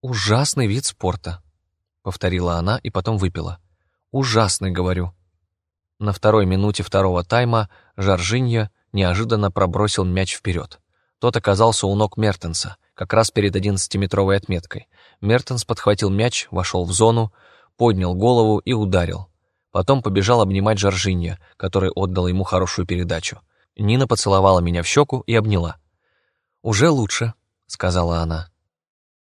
«Ужасный вид спорта», — повторила она и потом выпила. «Ужасный, говорю». На второй минуте второго тайма Жоржинья неожиданно пробросил мяч вперед. Тот оказался у ног Мертенса, как раз перед одиннадцатиметровой отметкой. Мертенс подхватил мяч, вошел в зону, поднял голову и ударил. Потом побежал обнимать Жоржинья, который отдал ему хорошую передачу. Нина поцеловала меня в щеку и обняла. «Уже лучше», — сказала она.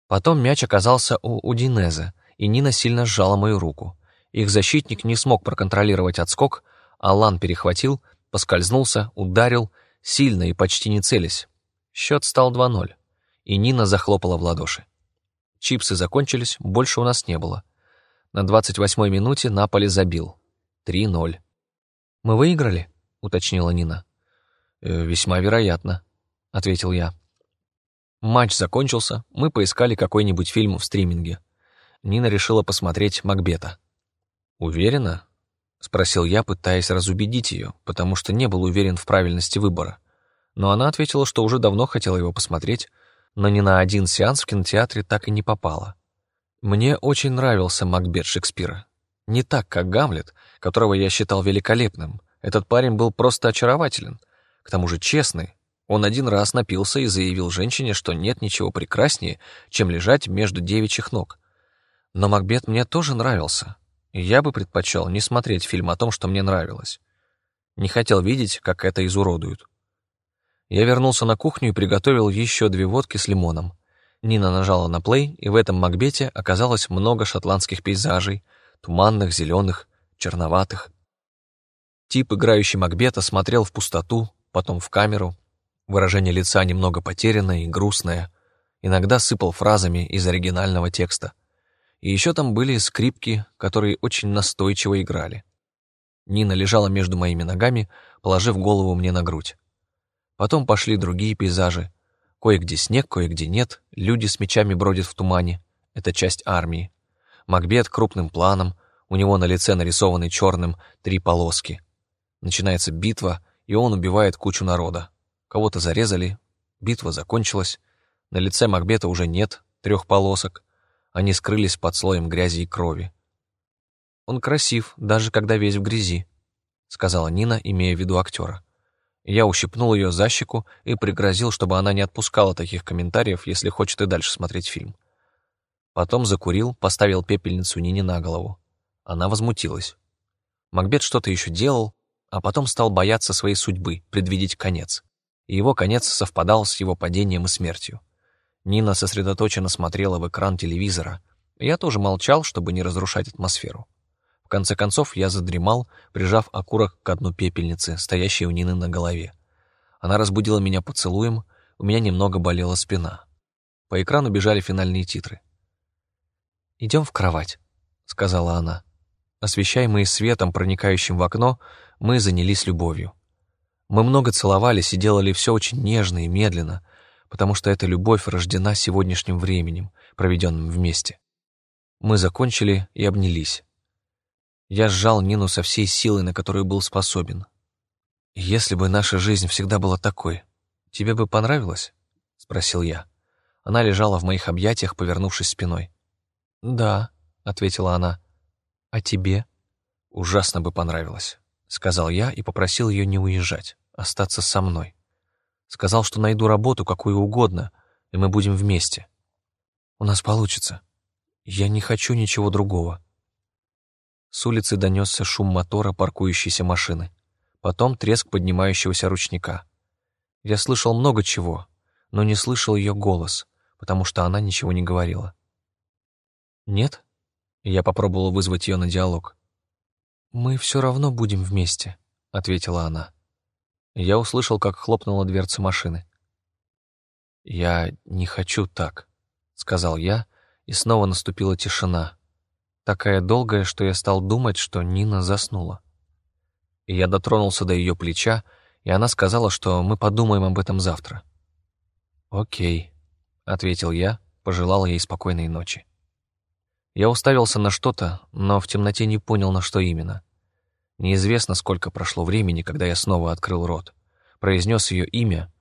Потом мяч оказался у Удинезе, и Нина сильно сжала мою руку. Их защитник не смог проконтролировать отскок, Алан перехватил, поскользнулся, ударил, сильно и почти не целясь. Счет стал 2-0, и Нина захлопала в ладоши. Чипсы закончились, больше у нас не было. На 28-й минуте Наполи забил. 3-0. «Мы выиграли?» — уточнила Нина. «Э, «Весьма вероятно», — ответил я. Матч закончился, мы поискали какой-нибудь фильм в стриминге. Нина решила посмотреть «Макбета». «Уверена?» — спросил я, пытаясь разубедить ее, потому что не был уверен в правильности выбора. Но она ответила, что уже давно хотела его посмотреть, но ни на один сеанс в кинотеатре так и не попала. Мне очень нравился Макбет Шекспира. Не так, как Гамлет, которого я считал великолепным. Этот парень был просто очарователен. К тому же честный. Он один раз напился и заявил женщине, что нет ничего прекраснее, чем лежать между девичьих ног. Но Макбет мне тоже нравился. Я бы предпочел не смотреть фильм о том, что мне нравилось. Не хотел видеть, как это изуродуют. Я вернулся на кухню и приготовил еще две водки с лимоном. Нина нажала на плей, и в этом Макбете оказалось много шотландских пейзажей, туманных, зеленых, черноватых. Тип, играющий Макбета, смотрел в пустоту, потом в камеру. Выражение лица немного потерянное и грустное. Иногда сыпал фразами из оригинального текста. И еще там были скрипки, которые очень настойчиво играли. Нина лежала между моими ногами, положив голову мне на грудь. Потом пошли другие пейзажи, Кое-где снег, кое-где нет, люди с мечами бродят в тумане. Это часть армии. Макбет крупным планом, у него на лице нарисованы черным три полоски. Начинается битва, и он убивает кучу народа. Кого-то зарезали, битва закончилась. На лице Макбета уже нет трех полосок. Они скрылись под слоем грязи и крови. «Он красив, даже когда весь в грязи», — сказала Нина, имея в виду актера. Я ущипнул ее за щеку и пригрозил, чтобы она не отпускала таких комментариев, если хочет и дальше смотреть фильм. Потом закурил, поставил пепельницу Нине на голову. Она возмутилась. Макбет что-то еще делал, а потом стал бояться своей судьбы, предвидеть конец. И его конец совпадал с его падением и смертью. Нина сосредоточенно смотрела в экран телевизора. Я тоже молчал, чтобы не разрушать атмосферу. В конце концов я задремал, прижав окурок к дну пепельницы, стоящей у Нины на голове. Она разбудила меня поцелуем, у меня немного болела спина. По экрану бежали финальные титры. «Идем в кровать», — сказала она. Освещаемые светом, проникающим в окно, мы занялись любовью. Мы много целовались и делали все очень нежно и медленно, потому что эта любовь рождена сегодняшним временем, проведенным вместе. Мы закончили и обнялись. Я сжал Нину со всей силой, на которую был способен. «Если бы наша жизнь всегда была такой, тебе бы понравилось?» — спросил я. Она лежала в моих объятиях, повернувшись спиной. «Да», — ответила она. «А тебе?» «Ужасно бы понравилось», — сказал я и попросил ее не уезжать, остаться со мной. Сказал, что найду работу какую угодно, и мы будем вместе. «У нас получится. Я не хочу ничего другого. С улицы донесся шум мотора паркующейся машины, потом треск поднимающегося ручника. Я слышал много чего, но не слышал ее голос, потому что она ничего не говорила. «Нет?» Я попробовал вызвать ее на диалог. «Мы все равно будем вместе», — ответила она. Я услышал, как хлопнула дверца машины. «Я не хочу так», — сказал я, и снова наступила тишина, такая долгая, что я стал думать, что Нина заснула. И я дотронулся до ее плеча, и она сказала, что мы подумаем об этом завтра. «Окей», — ответил я, пожелал ей спокойной ночи. Я уставился на что-то, но в темноте не понял, на что именно. Неизвестно, сколько прошло времени, когда я снова открыл рот. Произнес ее имя,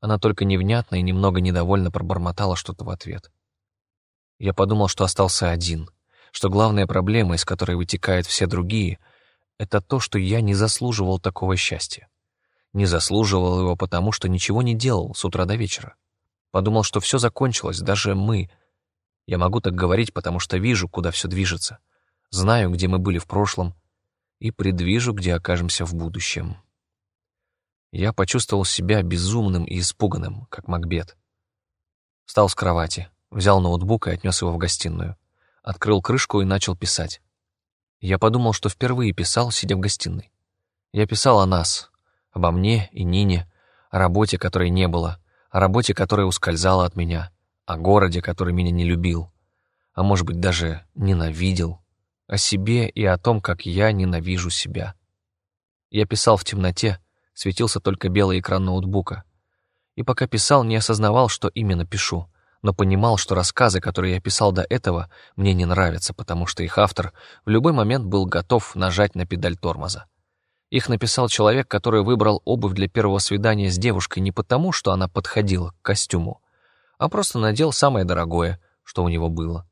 она только невнятно и немного недовольно пробормотала что-то в ответ. Я подумал, что остался один, что главная проблема, из которой вытекают все другие, это то, что я не заслуживал такого счастья. Не заслуживал его потому, что ничего не делал с утра до вечера. Подумал, что все закончилось, даже мы. Я могу так говорить, потому что вижу, куда все движется. Знаю, где мы были в прошлом, и предвижу, где окажемся в будущем. Я почувствовал себя безумным и испуганным, как Макбет. Встал с кровати, взял ноутбук и отнес его в гостиную. Открыл крышку и начал писать. Я подумал, что впервые писал, сидя в гостиной. Я писал о нас, обо мне и Нине, о работе, которой не было, о работе, которая ускользала от меня, о городе, который меня не любил, а может быть даже ненавидел, о себе и о том, как я ненавижу себя. Я писал в темноте, светился только белый экран ноутбука. И пока писал, не осознавал, что именно пишу, но понимал, что рассказы, которые я писал до этого, мне не нравятся, потому что их автор в любой момент был готов нажать на педаль тормоза. Их написал человек, который выбрал обувь для первого свидания с девушкой не потому, что она подходила к костюму, а просто надел самое дорогое, что у него было.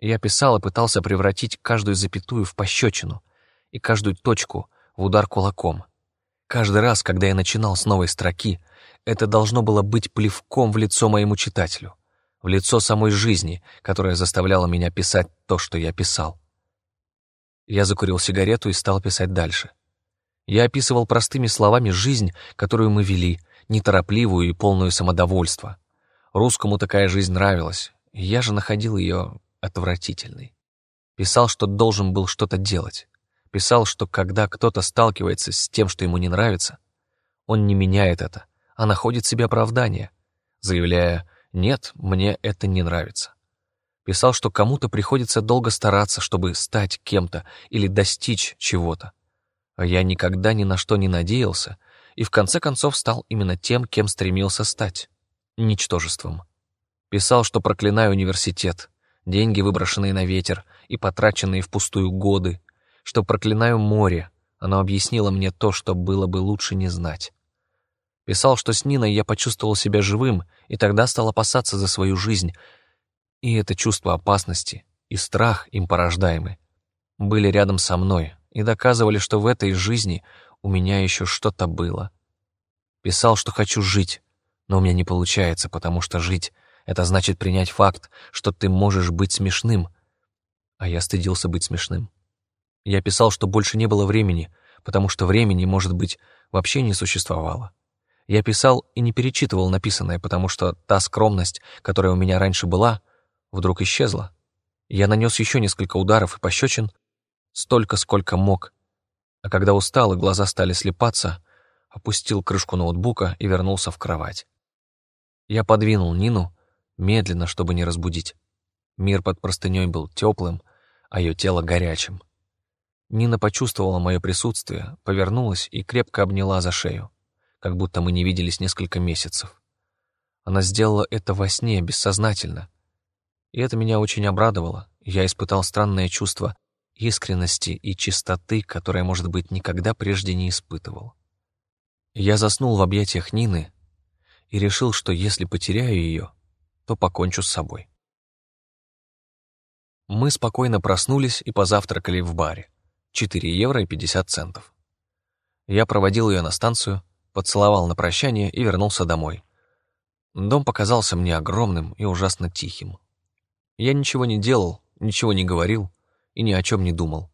Я писал и пытался превратить каждую запятую в пощечину и каждую точку в удар кулаком. Каждый раз, когда я начинал с новой строки, это должно было быть плевком в лицо моему читателю, в лицо самой жизни, которая заставляла меня писать то, что я писал. Я закурил сигарету и стал писать дальше — я описывал простыми словами жизнь, которую мы вели, неторопливую и полную самодовольства. Русскому такая жизнь нравилась, я же находил ее отвратительной. Писал, что должен был что-то делать. Писал, что когда кто-то сталкивается с тем, что ему не нравится, он не меняет это, а находит себе оправдание, заявляя «нет, мне это не нравится». Писал, что кому-то приходится долго стараться, чтобы стать кем-то или достичь чего-то. А я никогда ни на что не надеялся и в конце концов стал именно тем, кем стремился стать — ничтожеством. Писал, что проклинаю университет, деньги, выброшенные на ветер и потраченные впустую годы, что проклинаю море, оно объяснило мне то, что было бы лучше не знать. Писал, что с Ниной я почувствовал себя живым и тогда стал опасаться за свою жизнь, и это чувство опасности и страх им порождаемы были рядом со мной, и доказывали, что в этой жизни у меня еще что-то было. Писал, что хочу жить, но у меня не получается, потому что жить — это значит принять факт, что ты можешь быть смешным. А я стыдился быть смешным. Я писал, что больше не было времени, потому что времени, может быть, вообще не существовало. Я писал и не перечитывал написанное, потому что та скромность, которая у меня раньше была, вдруг исчезла. Я нанес еще несколько ударов и пощечин, столько, сколько мог. А когда устал и глаза стали слепаться, опустил крышку ноутбука и вернулся в кровать. Я подвинул Нину, медленно, чтобы не разбудить. Мир под простыней был теплым, а ее тело горячим. Нина почувствовала мое присутствие, повернулась и крепко обняла за шею, как будто мы не виделись несколько месяцев. Она сделала это во сне, бессознательно. И это меня очень обрадовало. Я испытал странное чувство искренности и чистоты, которая, может быть, никогда прежде не испытывал. Я заснул в объятиях Нины и решил, что если потеряю ее, то покончу с собой. Мы спокойно проснулись и позавтракали в баре. 4 евро и 50 центов. Я проводил ее на станцию, поцеловал на прощание и вернулся домой. Дом показался мне огромным и ужасно тихим. Я ничего не делал, ничего не говорил и ни о чем не думал.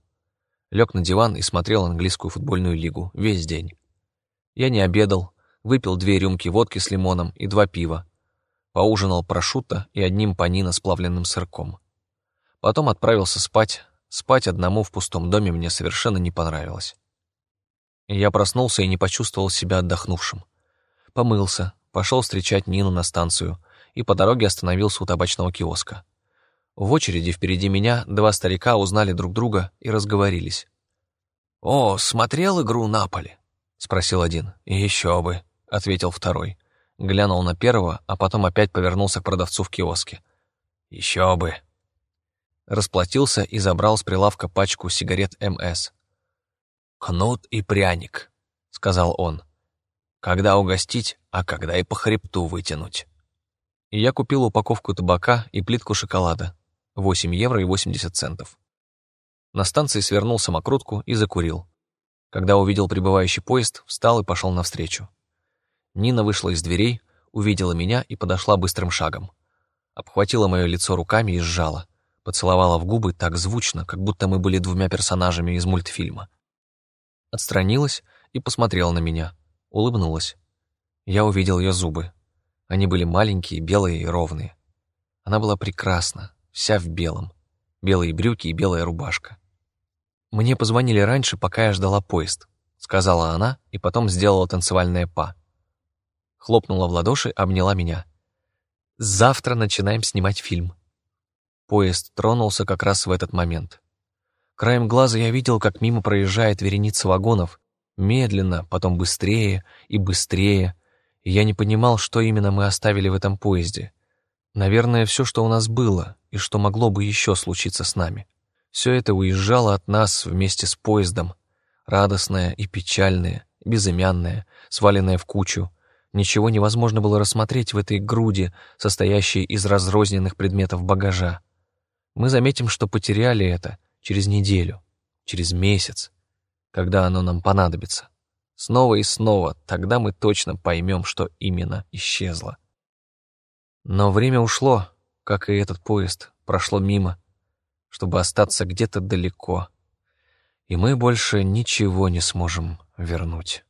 Лег на диван и смотрел английскую футбольную лигу весь день. Я не обедал, выпил две рюмки водки с лимоном и два пива, поужинал прошутто и одним панино с плавленным сырком. Потом отправился спать. Спать одному в пустом доме мне совершенно не понравилось. Я проснулся и не почувствовал себя отдохнувшим. Помылся, пошел встречать Нину на станцию и по дороге остановился у табачного киоска. В очереди впереди меня два старика узнали друг друга и разговорились. «О, смотрел игру Наполи?» — спросил один. «Еще бы», — ответил второй глянул на первого, а потом опять повернулся к продавцу в киоске. «Еще бы!» Расплатился и забрал с прилавка пачку сигарет МС. «Кнут и пряник», — сказал он. «Когда угостить, а когда и по хребту вытянуть». И я купил упаковку табака и плитку шоколада. 8 евро и 80 центов. На станции свернул самокрутку и закурил. Когда увидел прибывающий поезд, встал и пошел навстречу. Нина вышла из дверей, увидела меня и подошла быстрым шагом. Обхватила мое лицо руками и сжала. Поцеловала в губы так звучно, как будто мы были двумя персонажами из мультфильма. Отстранилась и посмотрела на меня. Улыбнулась. Я увидел ее зубы. Они были маленькие, белые и ровные. Она была прекрасна, вся в белом. Белые брюки и белая рубашка. «Мне позвонили раньше, пока я ждала поезд», — сказала она и потом сделала танцевальное па хлопнула в ладоши, обняла меня. «Завтра начинаем снимать фильм». Поезд тронулся как раз в этот момент. Краем глаза я видел, как мимо проезжает вереница вагонов, медленно, потом быстрее и быстрее, и я не понимал, что именно мы оставили в этом поезде. Наверное, все, что у нас было, и что могло бы еще случиться с нами. Все это уезжало от нас вместе с поездом, радостное и печальное, безымянное, сваленное в кучу, Ничего невозможно было рассмотреть в этой груди, состоящей из разрозненных предметов багажа. Мы заметим, что потеряли это через неделю, через месяц, когда оно нам понадобится. Снова и снова, тогда мы точно поймем, что именно исчезло. Но время ушло, как и этот поезд, прошло мимо, чтобы остаться где-то далеко, и мы больше ничего не сможем вернуть.